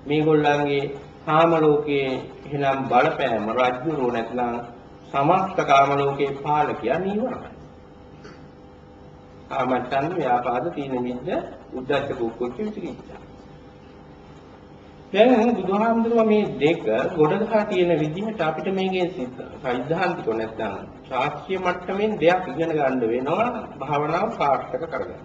මේගොල්ලන්ගේ කාම ලෝකයේ එහෙනම් බලපෑම රජ්ජුරෝ නැත්නම් සමස්ත කාම ලෝකේ පාලකයා නීවරණයි. කාමච්ඡන්ද ව්‍යාපාද තීන මිද්ද උද්ධච්ච කුක්කුච්ච විචිකිච්ඡා. දැන් බුදුහාමුදුරුව මේ දෙක ගොඩගහා තියෙන විදිහට අපිට මේකේ සෛද්ධාන්තික නැත්නම් ශාස්ත්‍රීය මට්ටමින් දෙයක් ඉගෙන ගන්න වෙනවා භාවනාව සාර්ථක කරගන්න.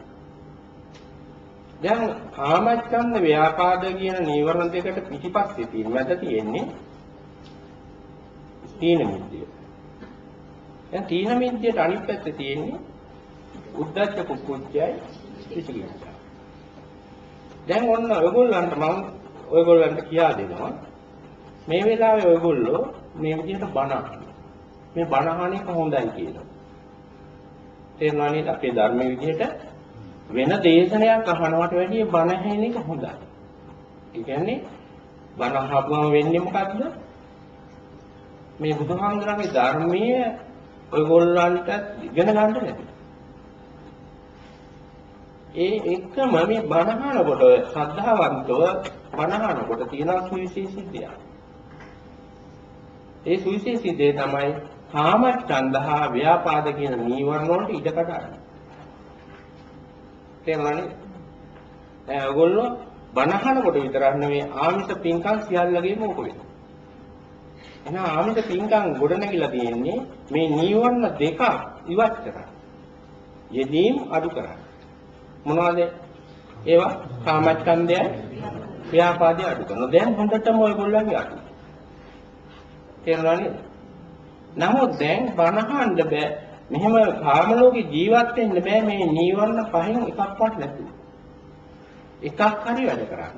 දැන් කාමච්ඡන්ද ව්‍යාපාද කියන නීවරණ දෙකට පිටිපස්සේ තියෙන මැද තියෙන්නේ තීන මිද්දය. දැන් තීන මිද්දයට අනිත් පැත්තේ තියෙන්නේ උද්දච්ච කුක්කුච්චයයි විචිකිච්ඡා. දැන් ඔන්න ඔයගොල්ලන්ට මම ඔයගොල්ලන්ට කියා දෙනවා මේ වෙලාවේ ඔයගොල්ලෝ මේ විදිහට බණ මේ බණ අහන එක හොඳයි කියලා. තේරුණා නේද අපේ ධර්මයේ විදිහට වෙන දේශනයක් අහනවට වැඩිය බණ ඇහෙන එක හොඳයි. ඒ කියන්නේ බණ අහපුවම වෙන්නේ මොකද්ද? මේ බුදුහාමුදුරන්ගේ ධර්මයේ ඔයගොල්ලන්ට ඉගෙන ගන්න ලැබෙනවා. ඒ එක්කම මේ බණහනකොට ශ්‍රද්ධාවන්තව බණහනකොට තියෙන සුවිශේෂී දෙයක්. ඒ සුවිශේෂී දේ තමයි කාම ඡන්දහා ව්‍යාපාද කියන නීවරණ වලට ඉඩකඩ ගන්න. තේරුණානේ? දැන් ඔයගොල්ලෝ බණහනකොට විතරක් නෙවෙයි ආමිෂ පින්කම් සියල්ලගේම ඕක වෙනවා. එහෙනම් ආමිෂ පින්කම් ගොඩනැගිලා තියෙන්නේ මේ නීවරණ දෙක ඉවත් කරා. යෙදීම් අඩු කරා. මොනවද? ඒවා කාමච්ඡන්දයයි ව්‍යාපාදේ අඩු කරනවා. දැන් හොඳටම ඔයගොල්ලන්ගේ අඩු. තේරුණා නේද නමුත් දැන් බනහන්න බෑ. මෙහෙම කාමලෝකේ ජීවත් වෙන්න බෑ. මේ නීවරණ පහෙන් එකක්වත් නැතුව. එකක් හරි වැඩ කරන්න.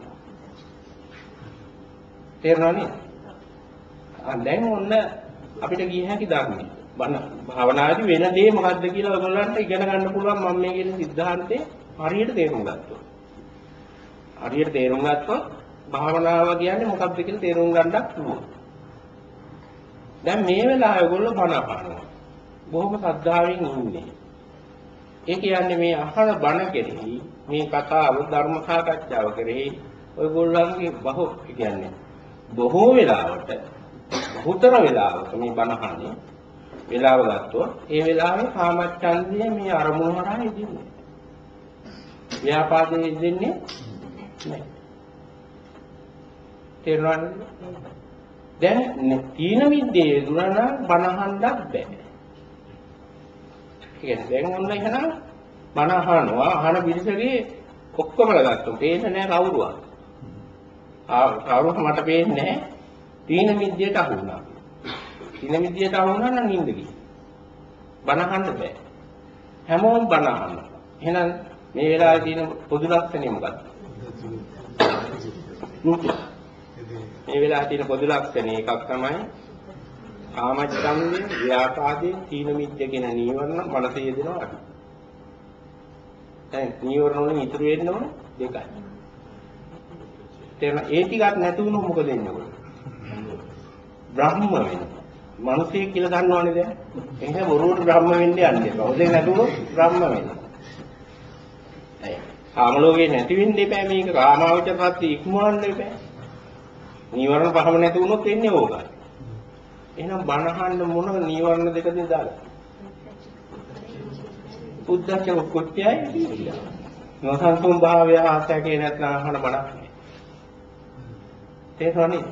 තේරුණා නේද දැන් ඔන්න අපිට ගිය හැකි ධර්මයේ. බණ භාවනාදී වෙන දේ මොකද්ද කියලා ඔයගොල්ලන්ට ඉගෙන ගන්න පුළුවන් මම මේ කියන සිද්ධාන්තේ. හරියට තේරුම් ගත්තොත්. හරියට තේරුම් ගත්තොත් භාවනාව කියන්නේ මොකක්ද කියලා තේරුම් ගන්නත් පුළුවන්. දැන් මේ වෙලාවේ ඔයගොල්ලෝ බණ අහනවා. බොහොම ශ්‍රද්ධාවෙන් ඉන්නේ. ඒ කියන්නේ මේ අහන බණ කෙරෙහි මේ කතාව ධර්ම සාකච්ඡාව කෙරෙහි ඔයගොල්ලන්ගේ බහු කියන්නේ බොහෝ වෙලාවට බහුතර වෙලාවක මේ බණ අහන්නේ වෙලාව ගත්තොත් ඒ වෙලාවේ කාමච්ඡන්දිය මේ අරමුණ හරහා ඉදින්නේ. ව්‍යාපාදයේ ඉදින්නේ නැහැ. තේරුණාද? දැන් තීන විද්‍යාවේ දුරනා බණහන්නත් බෑ. කියන්නේ දැන් ඔන්න එහෙනම් බණ අහනවා අහන පිරිසගේ ඔක්කොමලා ගත්තොත් පේන්නේ නැහැ කවුරුවත්. ආ කවුරුත් මට පේන්නේ නැහැ. තීන විද්‍යාවට අහු වුණා. තීන විද්‍යාවට අහු වුණා නම් නිින්ද ගිහින්. බණ අහන්න බෑ. හැමෝම බණ අහනවා. එහෙනම් මේ වෙලාවේ තියෙන පොදු ලක්ෂණය මොකක්ද? මේ වෙලාවේ තියෙන පොදු ලක්ෂණ එකක් තමයි කාමච්ඡන්දය, ව්‍යාපාදේ, තීන මිද්ද කියන නීවරණ මනසේ යෙදෙනවා අඩු. දැන් නීවරණ වලින් ඉතුරු වෙන්න ඕන දෙකයි. තේරෙන ඒ ටිකක් නැති වුණොත් මොකද වෙන්නේ ඔයගොල්ලෝ? බ්‍රහ්ම වෙනවා. මිනිස්සේ කියලා දන්නවනේ දැන්. එහෙනම් බොරුවට බ්‍රහ්ම වෙන්න යන්නේ. කවුද නැතුණොත් බ්‍රහ්ම වෙනවා. කාම ලෝකේ නැති වෙන්න එපා මේක කාමාවචර සත්‍ය ඉක්මවන්න එපා. නීවරණ පහම නැති වුණොත් වෙන්නේ ඕකයි. එහෙනම් බණහන්න මොන නීවරණ දෙකද දාලා? උද්දච්ච කුච්චයයි නොසන්සුන් භාවය ආසකේ නැත්නම් අහන බණක් නෑ. තේරුණානේ?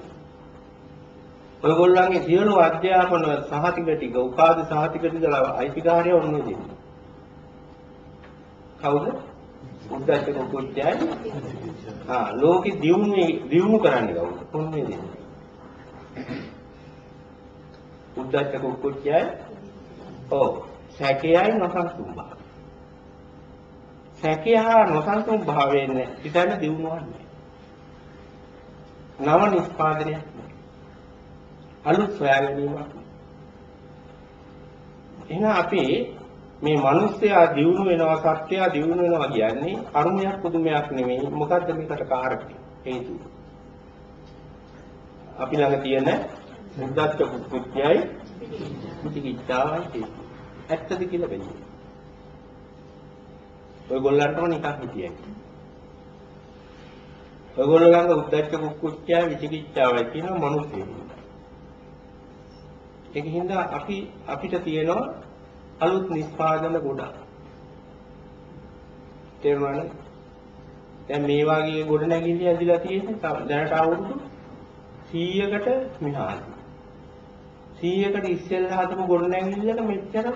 ඔයගොල්ලන්ගේ සියලු අධ්‍යාපන සහතික ටික උපාධි සහතික ටික අයිතිකාරය ඔන්නේ දෙන්නේ. කවුද? උද්දච්ච කුච්චයයි ආ ලෝකෙ දියුණු දියුණු කරන්නේ කවුද? කොන්නේ දෙන්නේ. උද්දච්ච කුච්චයයි ඔව් සැකයයි නොසන්සුන් භාවය. සැකය හා නොසන්සුන් භාවයෙන් ඉතින් දියුණුවන්නේ. නව නිස්පාදනයක් අලුත් සොයා ගැනීමක්. එහෙනම් අපි මේ මිනිස්සයා දියුණු වෙනවා සත්‍යය දියුණු වෙනවා කියන්නේ කර්මයක් පුදුමයක් නෙමෙයි. මොකද්ද මේකට කාරක හේතුව. අපි ළඟ තියෙන මුද්දච්ච කුච්චයයි මුචිකිච්ඡාවයි හේතුව. ඇත්තද කියලා බලන්න ඔයගොල්ලන්ටම නිකන් හිතියයි. ඔයගොල්ලෝ ළඟ උද්දච්ච කුච්චයයි විචිකිච්ඡාවයි කියන මිනිස්සු ඒකින්ද අපි අපිට තියෙනවා අලුත් නිස්පාදන ගොඩක්. තේරුණාද? දැන් මේ වගේ ගොඩ නැගිලි ඇදිලා තියෙන්නේ දැනට අවුරුදු 100කට මෙහාට. 100කට ඉස්සෙල්ලා හදපු ගොඩ නැගිල්ලක මෙච්චර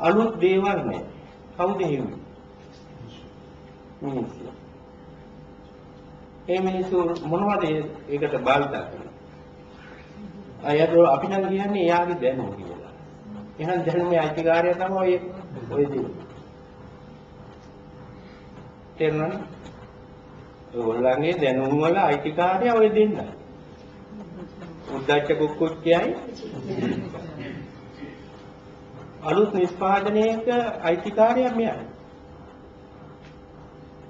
අලුත් දේවල් නැහැ. කවුද හේව්වේ? මිනිස්සු. ඒ මිනිස්සු මොනවද ඒකට බාල්තා කරන්නේ? අයද අපි නම් කියන්නේ එයාගේ දැනුම කියලා. එහෙනම් දැනුමේ අයිතිකාරය තමයි ඔය ඔය දේ. තේරුණානේ? ඔයගොල්ලන්ගේ දැනුම් වල අයිතිකාරය ඔය දෙන්නයි. උද්දච්ච කුක්කුච්චයයි අලුත් නිෂ්පාදනයක අයිතිකාරය මෙයයි.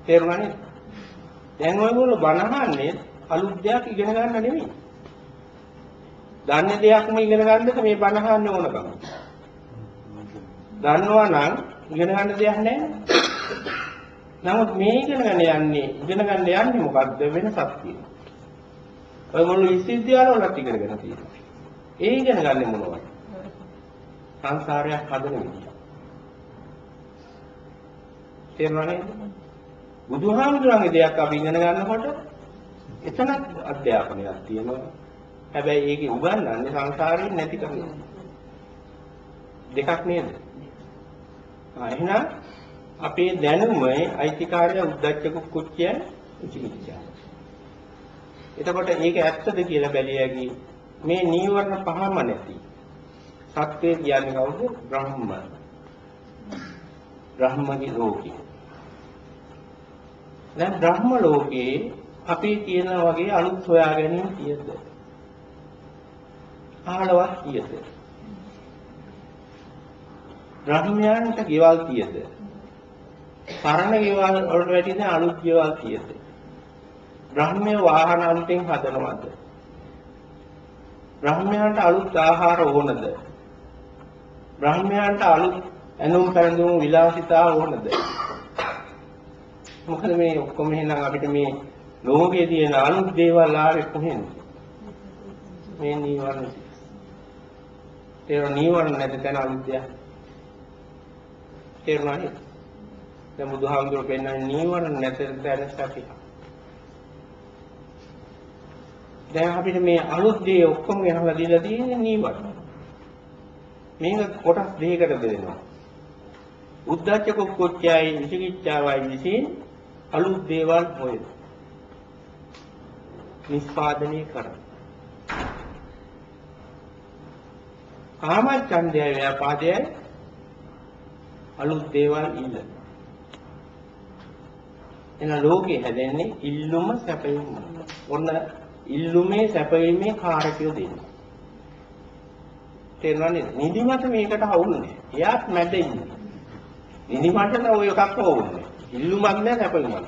තේරුණානේ? දැන් ඔයගොල්ලෝ බනහන්නේ අලුත් දෙයක් ඉගෙන ගන්න නෙමෙයි. දන්නේ දෙයක්ම ඉගෙන ගන්නද මේ බනහන්නේ ඕනකම. දන්නවා නම් ඉගෙන ගන්න දෙයක් නැහැ. නමුත් මේ ඉගෙන ගන්න යන්නේ ඉගෙන ගන්න යන්නේ මොකද්ද වෙනසක් තියෙනවා. ඔයගොල්ලෝ විශ්වවිද්‍යාල වලත් ඉගෙනගෙන තියෙනවා. ඒ ඉගෙන ගන්න මොනවද? සංසාරයක් හදන විදිය. තේරුණානේ? බුදුහාමුදුරන්ගේ දෙයක් අපි ඉගෙන ගන්නකොට එතනත් අධ්‍යාපනයක් තියෙනවා. හැබැයි ඒකේ උගන්වන්නේ සංසාරේ නැති කම. දෙකක් නේද? එහෙනම් අපේ දැනුමේ අයිතිකාරය උද්දච්ච කුච්චය විචිකිච්ඡා. එතකොට මේක ඇත්තද කියලා බැලිය හැකි මේ නීවරණ පහම නැති. සත්‍යය කියන්නේ කවුද? බ්‍රහ්ම. බ්‍රහ්මගේ ලෝකේ. දැන් බ්‍රහ්ම ලෝකේ අපි කියන වගේ අලුත් හොයා ගැනීම කීයද? ආලවත් කීයද? බ්‍රහ්මයන්ට ගෙවල් කීයද? පරණ ගෙවල් වලට වැටිද අලුත් ගෙවල් කීයද? බ්‍රහ්මය වාහන අලුතෙන් හදනවද? බ්‍රහ්මයන්ට අලුත් ආහාර ඕනද? බ්‍රහ්මයන්ට අලුත් ඇඳුම් පැළඳුම් විලාසිතා ඕනද? මොකද මේ ඔක්කොම එහෙනම් අපිට මේ ලෝකයේ තියෙන අලුත් දේවල් ආවේ කොහෙන්ද? මේ නීවරණ. ඒ නීවරණ නැති තැන අලුත් දෙයක්. තේරුණානේ? දැන් බුදුහාමුදුරුවෝ පෙන්නන්නේ නීවරණ නැති තැන සතිය. දැන් අපිට මේ අලුත් දේ ඔක්කොම ගෙනලා දීලා තියෙන්නේ නීවරණ. මේක කොටස් දෙකකට බෙදෙනවා. උද්දච්ච කුක්කුච්චයයි විචිකිච්ඡාවයි විසින් අලුත් දේවල් හොයන. නිස්පාදනය කරන. කාමච්ඡන්දය ව්‍යාපාදය අලුත් දේවල් ඉල්ල. එන ලෝකේ හැදෙන්නේ ඉල්ලුම සැපයීම. ඔන්න ඉල්ලුමේ සැපයීමේ කාරකයෝ දෙන්නේ. තේරුණානේ? නිදිමත මේකට අවුල්නේ. එයාත් මැද ඉන්නේ. නිදිමතට ඔය එකක් ඕනේ. ඉල්ලුමක් නෑ සැපයීමක්.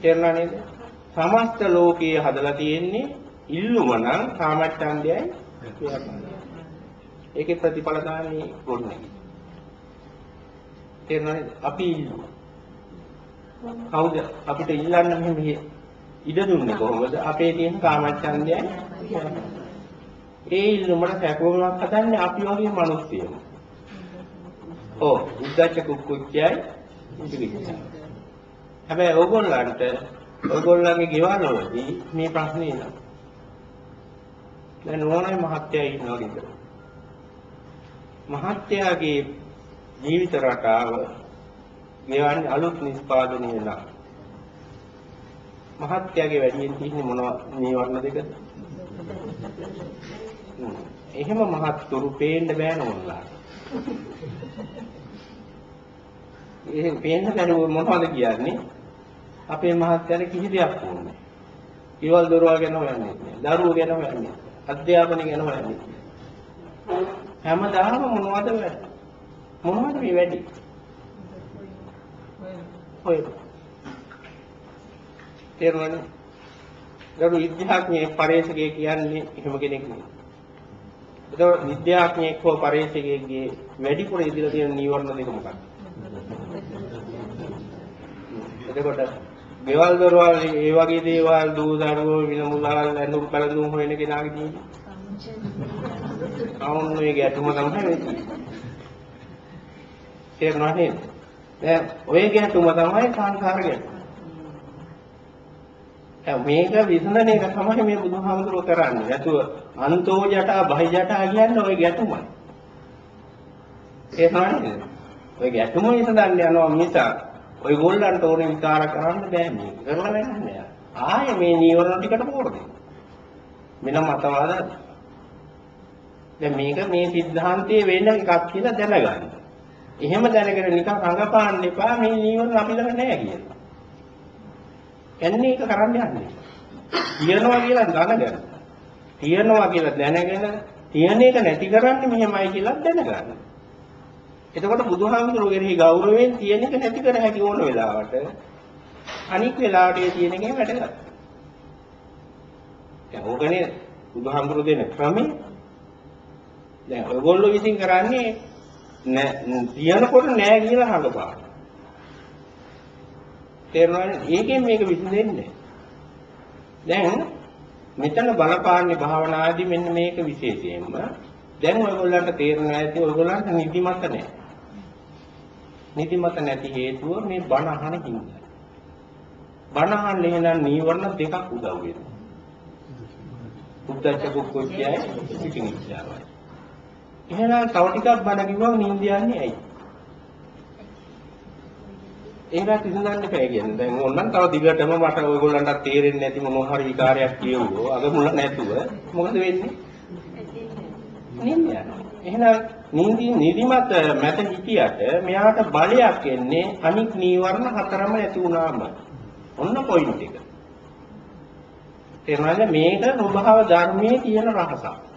තේරුණා නේද? සමස්ත ලෝකයේ හදලා තියෙන්නේ ඉල්ලුම නම් කාමච්ඡන්දයයි කියන්නේ. ඒකේ ප්‍රතිඵල දාන්නේ ගොන්නේ. තේරුණා නේද? අපි ඉල්ලුවා. කවුද අපිට ඉල්ලන්න මෙහෙම ඉඩ දුන්නේ කොහොමද? අපේ තියෙන කාමච්ඡන්දයයි ඒ ඉල්ලුමට සැකවමක් හදන්නේ අපි වගේ මිනිස්සුයෝ. ඔව් උද්දච්ච කුක්කුච්චයයි ඉතිවිච්චා. හැබැයි ඕගොල්ලන්ට ඕගොල්ලන්ගේ ගෙවල් වලදී මේ ප්‍රශ්නේ එනවා. දැන් ඕනෑ මහත්තයා ඉන්නවා ගෙදර. මහත්තයාගේ ජීවිත රටාව මෙවන්නේ අලුත් නිෂ්පාදනය වෙනවා. මහත්යාගේ වැඩියෙන් තියෙන්නේ මොනවා නීවරණ දෙකද? එහෙම මහත්තුරු පේන්න බෑ නෝනලා. ඒ පේන්න බැරුව මොනවද කියන්නේ? අපේ මහත්යන කිසි දෙයක් ඕනේ. ඊවල දරුවා ගැන හොයන්නේ නැහැ. දරුවෝ ගැන හොයන්නේ නැහැ. අධ්‍යාපනය ගැන හොයන්නේ නැහැ. හැමදාම මොනවද වැඩ? මොනවද මේ වැඩි? ඔය තේරුණානේ? ගරු විද්‍යාඥයෙක් පරේක්ෂකයෙක් කියන්නේ එහෙම කෙනෙක් නෙවෙයි. ඒක විද්‍යාඥයෙක් හෝ පරේක්ෂකයෙක්ගේ වැඩිපුර ඉදිරිය තියෙන නීවරණ දෙක මොකක්ද? එතකොට ගෙවල් දොරවල් ඒ වගේ දේවල් දූ දරුවෝ විනමුලල් ඇඳුම් පැළඳුම් හොයන කෙනාගේ තියෙන්නේ. ආන්න මේ ගැටුම තමයි වෙන්නේ. තේරුණා නේද? දැන් ඔය ගැටුම තමයි සංසාර ගැටුම. දැන් මේක විසඳන එක තමයි මේ බුදුහාමුදුරුව කරන්නේ. නැතුව අන්තෝ ජටා බහි ජටා කියන්නේ ඔය ගැටුමයි. තේරුණා නේද? ඔය ගැටුම විසඳන්න යනවා මිස ඔයගොල්ලන්ට ඕනේ විකාර කරන්න බෑ මේක. කරලා වෙන්නේ නැහැ. ආයේ මේ නීවරණ ටිකට පෝර දෙන්න. මෙන්න මතවාදයි. දැන් මේක මේ સિદ્ધාන්තයේ වෙන එකක් කියලා දැනගන්න. එහෙම දැනගෙන නිකන් රඟපාන්න එපා මේ නීවරණ අපි ළඟ නැහැ කියලා. එන්නේ ඒක කරන්න යන්නේ. තියනවා කියලා දැනගෙන. තියනවා කියලා දැනගෙන තියෙන එක නැති කරන්නේ මෙහෙමයි කියලා දැනගන්න. එතකොට බුදුහාමුදුරුවෝ කෙරෙහි ගෞරවයෙන් තියෙන එක නැති කර හැකි ඕන වෙලාවට අනික් වෙලාවට ඒ තියෙන එකේ වැඩ ගන්න. දැන් ඕකනේ බුදුහාමුදුරුවෝ දෙන ක්‍රමේ දැන් ඔයගොල්ලෝ විසින් කරන්නේ නෑ තියනකොට නෑ කියලා හඟපාන. තේරුණානේ? ඒකෙන් මේක විසඳෙන්නේ. දැන් මෙතන බලපාන්නේ භාවනාදී මෙන්න මේක විශේෂයෙන්ම දැන් ඔයගොල්ලන්ට තේරෙනවා ඇති ඔයගොල්ලන්ට නිදිමත නැහැ. නිදිමත නැති හේතුව මේ බණ අහන හින්දා. බණ අහන්න එහෙනම් නීවරණ දෙකක් උදව් වෙනවා. උද්දච්ච කුක්කුච්චයයි පිටිනිච්චාවයි. එහෙනම් තව ටිකක් බණ කිව්වම නිින්ද යන්නේ ඇයි? ඒකට විසඳන්න බෑ කියන්නේ. දැන් ඕනනම් තව දිගටම මට ඔයගොල්ලන්ට තේරෙන්නේ නැති මොනවා හරි විකාරයක් කියවුවෝ අග මුල නැතුව මොකද වෙන්නේ? නිින්ද යනවා. එහෙනම් නිින්දි නිදිමත මැද හිටියට මෙයාට බලයක් එන්නේ අනික් නීවරණ හතරම නැති වුණාම. ඔන්න පොයින්ට් එක. තේරුණාද මේක ස්වභාව ධර්මයේ තියෙන රහසක්.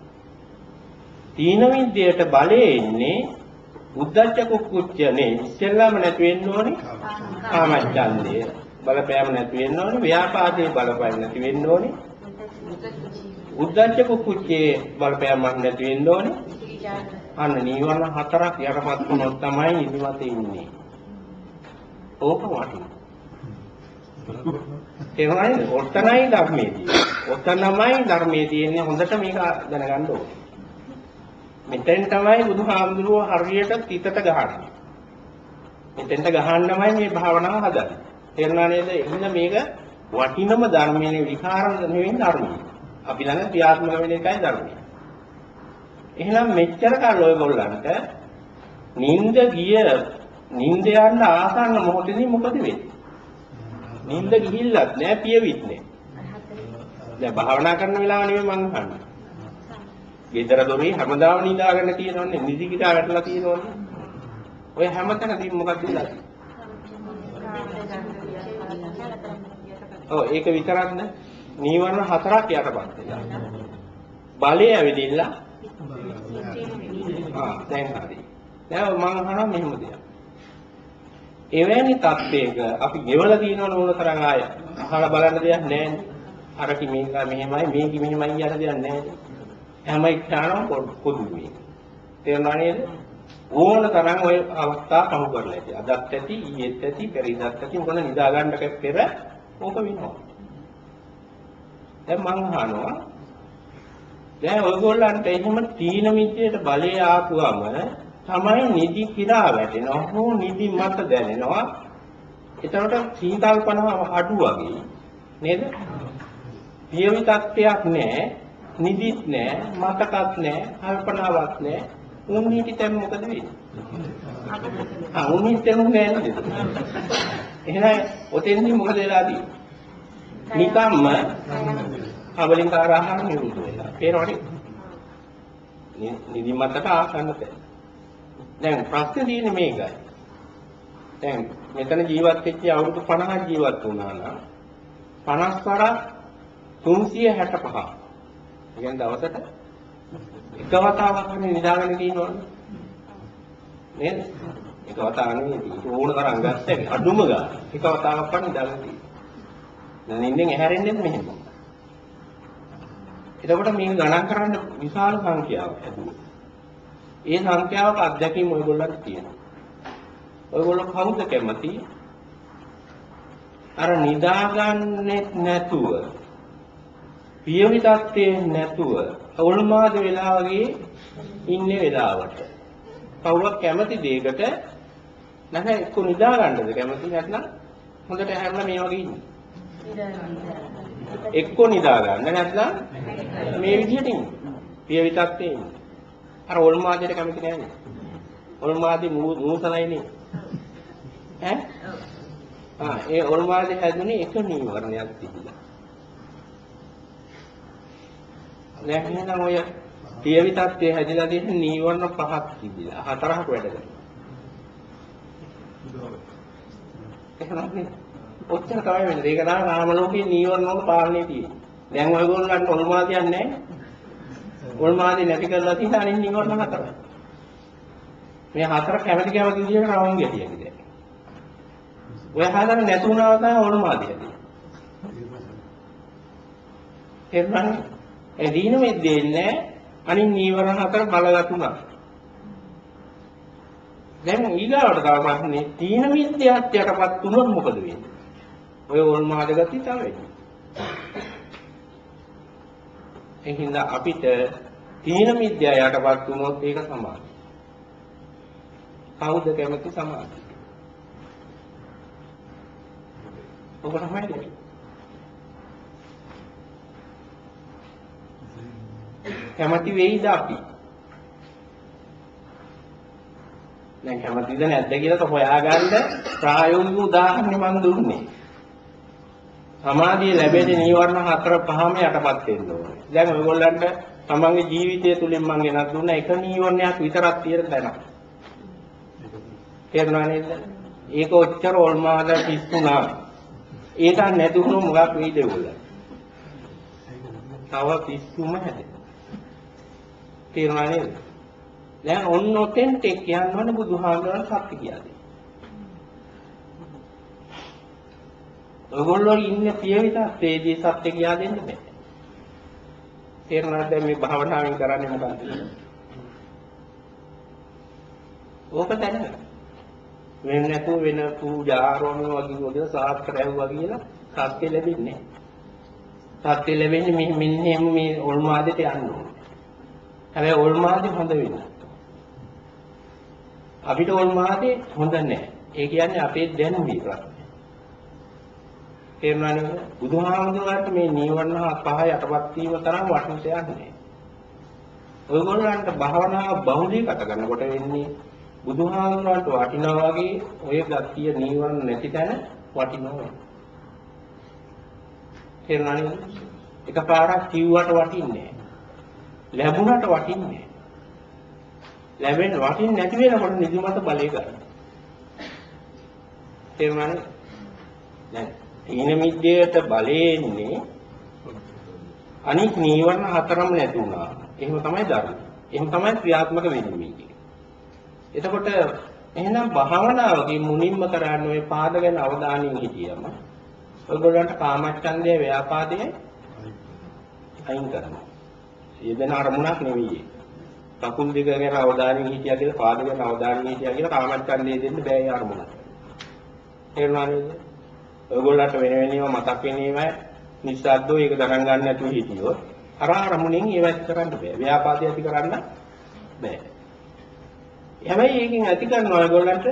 තීන විද්‍යයට බලය එන්නේ උද්දච්ච කුක්කුච්චනේ ඉස්සෙල්ලාම නැති වෙන්න ඕනේ කාමච්ඡන්දය. බලපෑම නැති වෙන්න ඕනේ. ව්‍යාපාදයේ බලපෑම නැති වෙන්න ඕනේ. උද්දච්ච කුක්කුච්චේ බලපෑම නැති වෙන්න ඕනේ. අන්න නීවරණ හතරක් යටපත් වුණොත් තමයි නිදිමත ඉන්නේ. ඕක වටිනවා. ඒ වගේ ඔතනයි ධර්මයේ තියෙන්නේ. ඔතනමයි ධර්මයේ තියෙන්නේ. හොඳට මේක දැනගන්න ඕනේ. මෙතෙන් තමයි බුදුහාමුදුරුවෝ හරියට තිතට ගහන්නේ. මෙතෙන්ට ගහන්නමයි මේ භාවනාව හදන්නේ. තේරුණා නේද? එහෙනම් මේක වටිනම ධර්මයේ විකාර නෙවෙයි ධර්මයේ. අපි ළඟ ක්‍රියාත්මක වෙන එකයි ධර්මයේ. එහෙනම් මෙච්චර කල් ඔයගොල්ලන්ට නිින්ද ගිය නිින්ද යන්න ආසන්න මොහොතේදී මොකද වෙන්නේ? නිින්ද ගිහිල්ලත් නෑ පියවිත් නෑ. දැන් භාවනා කරන වෙලාව නෙවෙයි මං අහන්නේ. ගෙදර දොරේ හැමදාම නිදාගෙන තියෙනවනේ නිදි කිඩා වැටලා තියෙනවනේ. ඔය හැමතැනදීම මොකක්ද වෙලා ඔව් ඒක විතරක්ද? නීවරණ හතරක් යටපත් වෙලා. බලය ඇවිදිලා ආ දැන් හරි. දැන් මම අහනවා මෙහෙම දෙයක්. එවැනි තත්ත්වයක අපි ගෙවලා තියෙනවනේ ඕන තරම් ආය අහලා බලන්න දෙයක් නැහැ නේ. අර කි මේක මෙහෙමයි මේක මෙහෙමයි කියන දෙයක් නැහැ. හැම ඉච්ඡානම පොදුයි. තේරුණා නේද? ඕන තරම් ওই අවස්ථා පහු කරලා ඇති. අදත් ඇති, ඊයේත් ඇති, පෙරේදත් ඇති. මොකද නිදා ගන්න පෙර ඕක වෙනවා. දැන් මං අහනවා දැන් ඔයගොල්ලන්ට එහෙම තීන මිද්දේට බලය ආපුවම තමයි නිදි කිරා වැටෙනවා. හෝ නිදි මත දැනෙනවා. එතකොට සීතල්පනාව අඩු වගේ නේද? පියවි තත්ත්වයක් නැහැ. නිදිත් නෑ මතකත් නෑ කල්පනාවක් නෑ. උන් හිටි තැන් මොකද වෙන්නේ? ආ උන් හිටි තැන් නෑ නේද? එහෙනම් ඔතෙන්දී මොකද වෙලා තියෙන්නේ? නිකම්ම කබලින්කාර ආහාර නිරුද්ධ වෙලා පේනවනේ නිදි මතක ආසන්න තැන්. දැන් ප්‍රශ්නේ තියෙන්නේ මේකයි. දැන් මෙතන ජීවත් වෙච්ච අවුරුදු 50 ජීවත් වුණා නම් 50 වරක් 365 ඒ කියන්නේ දවසට එක වතාවක් වෙන නිදාගෙන ඉන්නවනේ. නේද? එක වතාවක් නෙවෙයි ඕන තරම් ගන්න අඩුම ගන්න. එක වතාවක් වත් නිදාගෙන ඉන්න. නින්නෙන් ඇහැරෙන්නේ මෙහෙම. එතකොට මේ ගණන් කරන්න විශාල සංඛ්‍යාවක් ඇතුළේ. ඒ සංඛ්‍යාවක අධ්‍යක්ීම් ඔයගොල්ලන්ට තියෙනවා. ඔයගොල්ලෝ කවුද කැමති? අර නිදාගන්නෙත් නැතුව පියවි තත්ත්වයෙන් නැතුව ඔළුමාද වෙලා වගේ ඉන්නේ වෙලාවට. කවුරුත් කැමති දෙයකට නැත්නම් එක්ක නිදා ගන්නද කැමති නැත්නම් හොඳට හැරලා මේ වගේ ඉන්න. එක්ක නිදා ගන්න නැත්නම් මේ විදිහට ඉන්න. පියවි තත්ත්වයේ ඉන්න. අර ඔළුමාදයට කැමති නැහැ ඔළුමාදේ මූසලයිනේ. ඈ? ආ ඒ ඔළුමාදේ හැදුනේ එක නීවරණයක් තිබිලා. දැන් එහෙනම් ඔය පියවි තත්ත්වයේ හැදිලා තියෙන නීවරණ පහක් තිබිලා හතරක් වැඩ කරනවා. එහෙනම් ඔච්චර තමයි වෙන්නේ. ඒක තමයි රාම ලෝකයේ නීවරණ වල පාලනේ තියෙන්නේ. දැන් ඔයගොල්ලන්ට ඔල්මාදියක් නැහැ. ඔල්මාදිය නැති කරලා තියෙන අනිත් නීවරණ හතරයි. මේ හතර කැමති කැමති විදිහට රවුම් ගැටියකද. ඔය හතර නැතුණාම තමයි ඔල්මාදිය තියෙන්නේ. එන්නන්නේ ඒ දීන මෙද්දෙන්නේ අනින් නීවරණ හතර බලගතුණා. දැන් ඊගාවට තව ප්‍රශ්නේ තීන මිද්‍යාත් යටපත් වුණොත් මොකද වෙන්නේ? ඔය ඕල්මාද ගති තමයි. එහෙනම් අපිට තීන මිද්‍යා යටපත් වුණොත් ඒක සමාධි. කවුද කැමති සමාධි? ඔබ තමයි කැමති වෙයිද අපි? දැන් කැමතිද නැද්ද කියලා හොයාගන්න ප්‍රායෝගික උදාහරණ මම දුන්නේ. සමාධිය ලැබෙන්නේ නීවරණ හතර පහම යටපත් වෙන්න ඕනේ. දැන් ඔයගොල්ලන්ට තමන්ගේ ජීවිතය තුලින් මම ගෙනත් දුන්න එක නීවරණයක් විතරක් තියෙන දැනක්. තේරුණා නේද? ඒක ඔච්චර ඕල්මාද පිස්සුනා. ඒක නැති වුණොත් මොකක් වෙයිද ඒගොල්ලන්? තව පිස්සුම හැදෙනවා. තේරුණා නේද? දැන් ඔන්න ඔතෙන්ට කියන්න ඕනේ බුදුහාමුදුරන් සත්‍ය කියන්නේ. ඔයගොල්ලෝ ඉන්නේ පියවිත ස්ටේජේ සත්‍ය කියා දෙන්න බෑ. තේරුණාද දැන් මේ භාවනාවෙන් කරන්නේ මොකක්ද? ඕක දැනගන්න. වෙන නැතුව වෙන පූජා ආරෝණ වගේ වගේ සාත්‍ර ඇහුවා කියලා සත්‍ය ලැබෙන්නේ නැහැ. සත්‍ය ලැබෙන්නේ මේ මෙන්න මේ ඔල්මාදෙට යන්න ඕනේ. හැබැයි ඔල්මාදේ හොඳ වෙන්න. අපිට ඔල්මාදේ හොඳ නැහැ. ඒ කියන්නේ අපේ දැනුමේ ප්‍රශ්න. තේරුණා නේද? බුදුහාමුදුරුවන්ට මේ නීවරණ පහ යටපත් වීම තරම් වටින දෙයක් නෑ. ඔයගොල්ලන්ට භාවනාව බහුලීගත කරනකොට වෙන්නේ බුදුහාමුදුරුවන්ට වටිනා වගේ ඔය ගතිය නීවරණ නැති තැන වටිනවා. තේරුණා නේද? එකපාරක් කිව්වට වටින්නේ ලැබුණට වටින්නේ ලැබෙන්න වටින්නේ නැති වෙනකොට නිදිමත බලය ගන්න. තේරුණා නේද? දැන් ඊන මිද්දේට බලෙන්නේ අනික් නීවරණ හතරම නැති වුණා. එහෙම තමයි ධර්ම. එහෙම තමයි ක්‍රියාත්මක වෙන්නේ මේකේ. එතකොට එහෙනම් භාවනාවකින් මුලින්ම කරන්නේ ওই පාද ගැන අවධානයෙන් හිටියම ඔයගොල්ලන්ට කාමච්ඡන්දය ව්‍යාපාදය අයින් කරනවා. යෙදෙන අරමුණක් නෙවෙයි. කකුල් දෙක ගැන අවධානයෙන් හිටියා කියලා පාද ගැන අවධානයෙන් හිටියා කියලා කාමච්ඡන්දය දෙන්න බෑ ඒ අරමුණට. තේරුණා නේද? ඔයගොල්ලන්ට වෙන වෙනම මතක් වෙනේම නිස්සද්දෝ ඒක ගණන් ගන්න නැතුව හිටියොත් අර අරමුණෙන් ඒවත් කරන්න බෑ. ව්‍යාපාදය ඇති කරන්න බෑ. හැබැයි ඒකෙන් ඇති කරන ඔයගොල්ලන්ට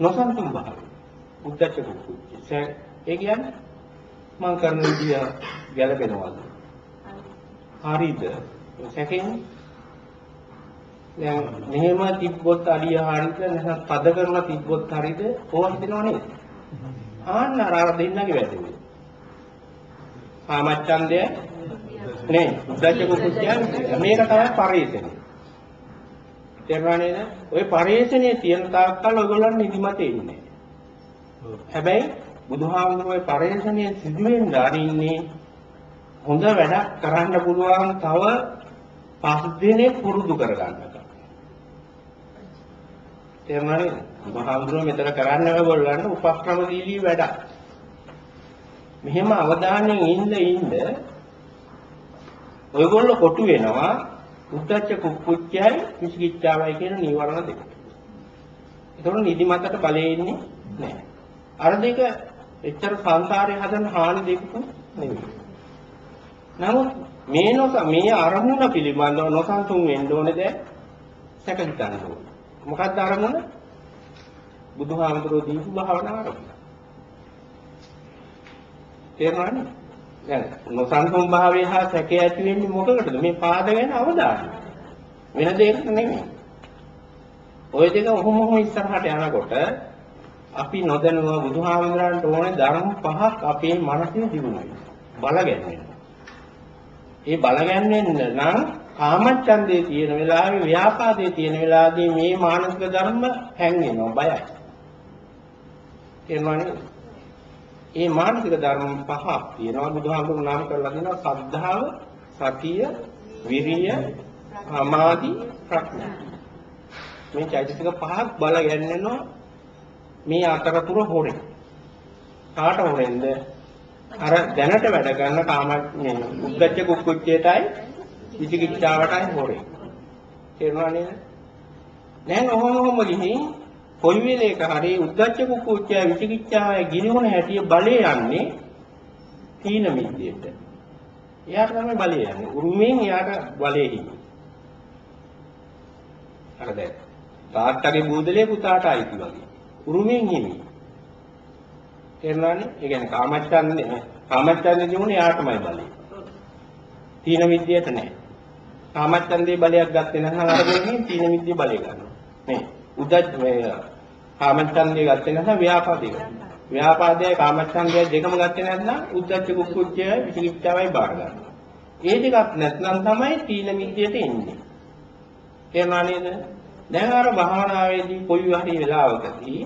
නොසන්තුම් භාවය. උද්දච්ච කුක්කුච්ච. ඒ කියන්නේ මම කරන විදිය ගැළපෙනවද? හරිද? සැකෙන්නේ දැන් මෙහෙම තිබ්බොත් අඩිය හරියද නැත්නම් පද කරලා තිබ්බොත් හරියද ඕවා හිතෙනව නේද? ආන්න අර අර දෙන්නගේ වැදේ. කාමච්ඡන්දය නේ උද්දච්ච කුච්චය මේක තමයි පරිේශණය. තේරුණා නේද? ওই පරිේශණයේ තියෙන තාක්කල් ඔයගොල්ලන් නිදිමත එන්නේ. හැබැයි බුදුහාමුදුරුවෝ පරිේශණයේ සිදුවෙන්න අරින්නේ හොඳ වැඩක් කරන්න පුළුවන් තව පස් දිනේ පුරුදු කරගන්න. තේරුණානේ මහඳුරෝ මෙතන කරන්නේ ඔයගොල්ලන්ට උපක්‍රමශීලී වැඩක්. මෙහෙම අවධානයෙන් ඉන්න ඉන්න ඔයගොල්ලෝ කොටු වෙනවා උද්දච්ච කුක්කුච්චයයි විචිකිච්ඡාවයි කියන නීවරණ දෙක. ඒතකොට නිදිමතට බලේ ඉන්නේ නැහැ. අර දෙක එච්චර සංසාරේ හදන හානි දෙකක් නෙවෙයි. නමුත් මේ නොස මේ අරමුණ පිළිබඳව නොසන්සුන් වෙන්න ඕනේ දැන් සැක හිතන්න ඕනේ. මොකක්ද අරමුණ? බුදුහාමුදුරුවෝ දීපු භාවනා අරමුණ. තේරුණානේ? දැන් නොසන්සුන් භාවය හා සැකය ඇති වෙන්නේ මොකකටද? මේ පාද ගැන අවධානය. වෙන දෙයකට නෙමෙයි. ওই දෙක ඔහොම ඔහොම ඉස්සරහට යනකොට අපි නොදැනුව බුදුහාමුදුරන්ට ඕනේ ධර්ම පහක් අපේ මනසේ දිනුනයි. බල ගැන්වෙනවා. ඒ බල ගැන්වෙන්න නම් කාමච්ඡන්දේ තියෙන වෙලාවේ ව්‍යාපාදේ තියෙන වෙලාවදී මේ මානසික ධර්ම හැංගෙනවා බයයි. එනවනේ. මේ මානසික ධර්ම පහක් තියෙනවා බුදුහාමුදුරුවෝ නම් කරලා දෙනවා සද්ධාව, සතිය, විරිය, සමාධි, ප්‍රඥා. මේ චෛතසික පහක් බල ගැන්වෙනවා මේ අතරතුර හොරේ. කාට හොරෙන්ද? අර දැනට වැඩ කරන කාම උද්දච්ච කුක්කුච්චේටයි විචිකිච්ඡාවටයි හොරේ. තේරුණා නේද? දැන් ඔහොම ඔහොම ගිහින් කොයි වෙලේක හරි උද්දච්ච කුක්කුච්චය විචිකිච්ඡාවයි ගිනිහුණ හැටිය බලේ යන්නේ තීන මිද්දේට. එයාට තමයි බලේ යන්නේ. උරුමෙන් එයාට බලේ හිමි. අර දැන් තාත්තගේ බූදලේ පුතාට අයිති වගේ. උරුමෙන් හිමි. තේරුණානේ? ඒ කියන්නේ කාමච්ඡන්දේ කාමච්ඡන්දේ දිනුනේ එයාටමයි බලේ. තීන විද්‍යට නැහැ. කාමච්ඡන්දේ බලයක් ගත්තේ නැත්නම් අරගෙන තීන මිද්දේ බලය ගන්නවා. නේ. උදත් මේ කාමච්ඡන්දේ ගත්තේ නැත්නම් ව්‍යාපාදේ ගන්නවා. ව්‍යාපාදයයි කාමච්ඡන්දයයි දෙකම ගත්තේ නැත්නම් උද්දච්ච කුක්කුච්චය විචිකිච්ඡාවයි බාර ගන්නවා. ඒ දෙකක් නැත්නම් තමයි තීන මිද්දයට එන්නේ. තේරුණා නේද? දැන් අර භාවනාවේදී කොයි හරි වෙලාවකදී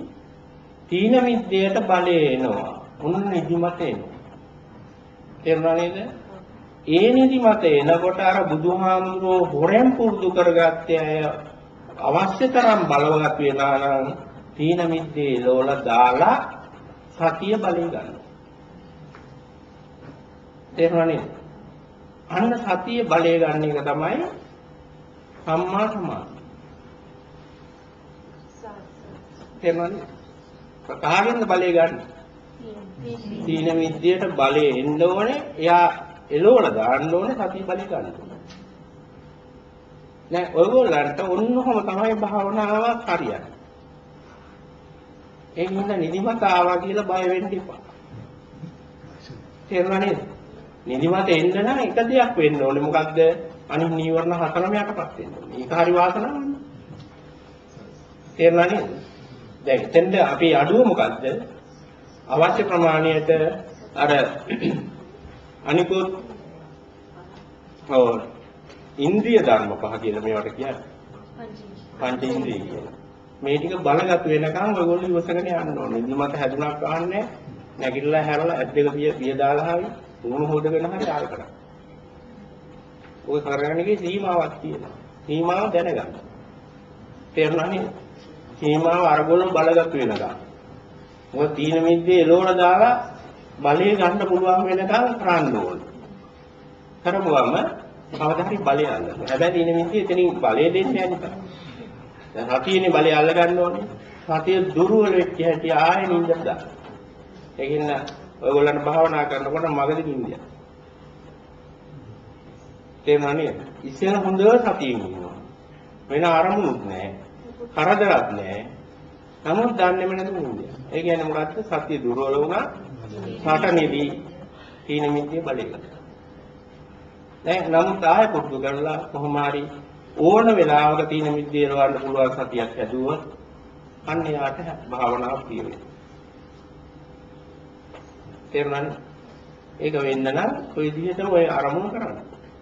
තීන මිද්දයට බලය එනවා. උන් නිදිමත එනවා. තේරුණා නේද? ඒ නිදිමත එනකොට අර බුදුහාමුදුරෝ හොරෙන් පුරුදු කරගත්තේ අය අවශ්‍ය තරම් බලවත් වෙනා නම් තීන මිද්දේ ලෝල දාලා සතිය බලය ගන්නවා. තේරුණා නේද? අන්න සතිය බලය ගන්න එක තමයි සම්මා සමාධි. තේරුණානේ? කාගෙන්ද බලය ගන්න? තීන විද්‍යට බලය එන්න ඕනේ. එයා එළවල දාන්න ඕනේ සතිය බලය ගන්න ඕනේ. නෑ ඔයගොල්ලන්ට ඔන්නෝම තමයි භාවනාවක් හරියන්නේ. ඒ හින්දා නිදිමත ආවා කියලා බය වෙන්න එපා. තේරුණා නේද? නිදිමත එන්න නම් එක දෙයක් වෙන්න ඕනේ. මොකද්ද? අනිත් නීවරණ හතරම යටපත් වෙන්න ඕනේ. ඒක හරි වාසනාවක්. තේරුණා නේද? දැන් එතෙන්ද අපි අඩුව මොකද්ද? අවශ්‍ය ප්‍රමාණයට අර අනිකුත් ඔව් ඉන්ද්‍රිය ධර්ම පහ කියලා මේවට කියන්නේ. පංච ඉන්ද්‍රිය කියලා. මේ ටික බලගත් වෙනකන් ඔයගොල්ලෝ ඉවසගෙන යන්න ඕනේ. නිදිමත හැදුනක් අහන්නේ නැගිටලා හැරලා ඇස් දෙක පිය පිය දාලා හරි උණු හොදගෙන හරි ආයෙ කරා. ඔය කරගෙන ගියේ සීමාවක් තියෙනවා. සීමාව දැනගන්න. තේරුණා නේද? සීමාව අරගොල්ලෝ බලගත් වෙනකම්. මොකද තීන මිද්දේ එළවල දාලා බලය ගන්න පුළුවන් වෙනකම් කරන්න ඕනේ. කරපුවම කවදා හරි බලය අල්ලනවා. හැබැයි තීන මිද්දේ එතනින් බලය දෙන්නේ නැහැ දැන් සතියනේ බලය අල්ල ගන්න ඕනේ. සතිය දුර්වල වෙච්ච හැටි ආයෙ නින්දට දාන්න. ඒකින්න ඔයගොල්ලන්ට භාවනා කරනකොට මගදී නින්දිය. තේරුණා නේද? ඉස්සෙල්ලා හොඳ සතියෙන් ඉන්නවා. වෙන අරමුණුත් නැහැ. කරදරත් නැහැ. නමුත් දන්නේම නැතුව නින්දිය. ඒ කියන්නේ මොකද්ද? සතිය දුර්වල වුණා. සටනේදී තීන මිද්දේ බලය ගන්නවා. දැන් නමුත් ආයෙ පුරුදු කරලා කොහොම හරි ඕන වෙලාවක තීන මිද්දේ රවන්න පුළුවන් සතියක් ඇදුවොත් අන්න යාට භාවනාවක් තියෙනවා. තේරුණානේ? ඒක වෙන්න නම් ඔය විදිහට ඔය අරමුණු කරන්න.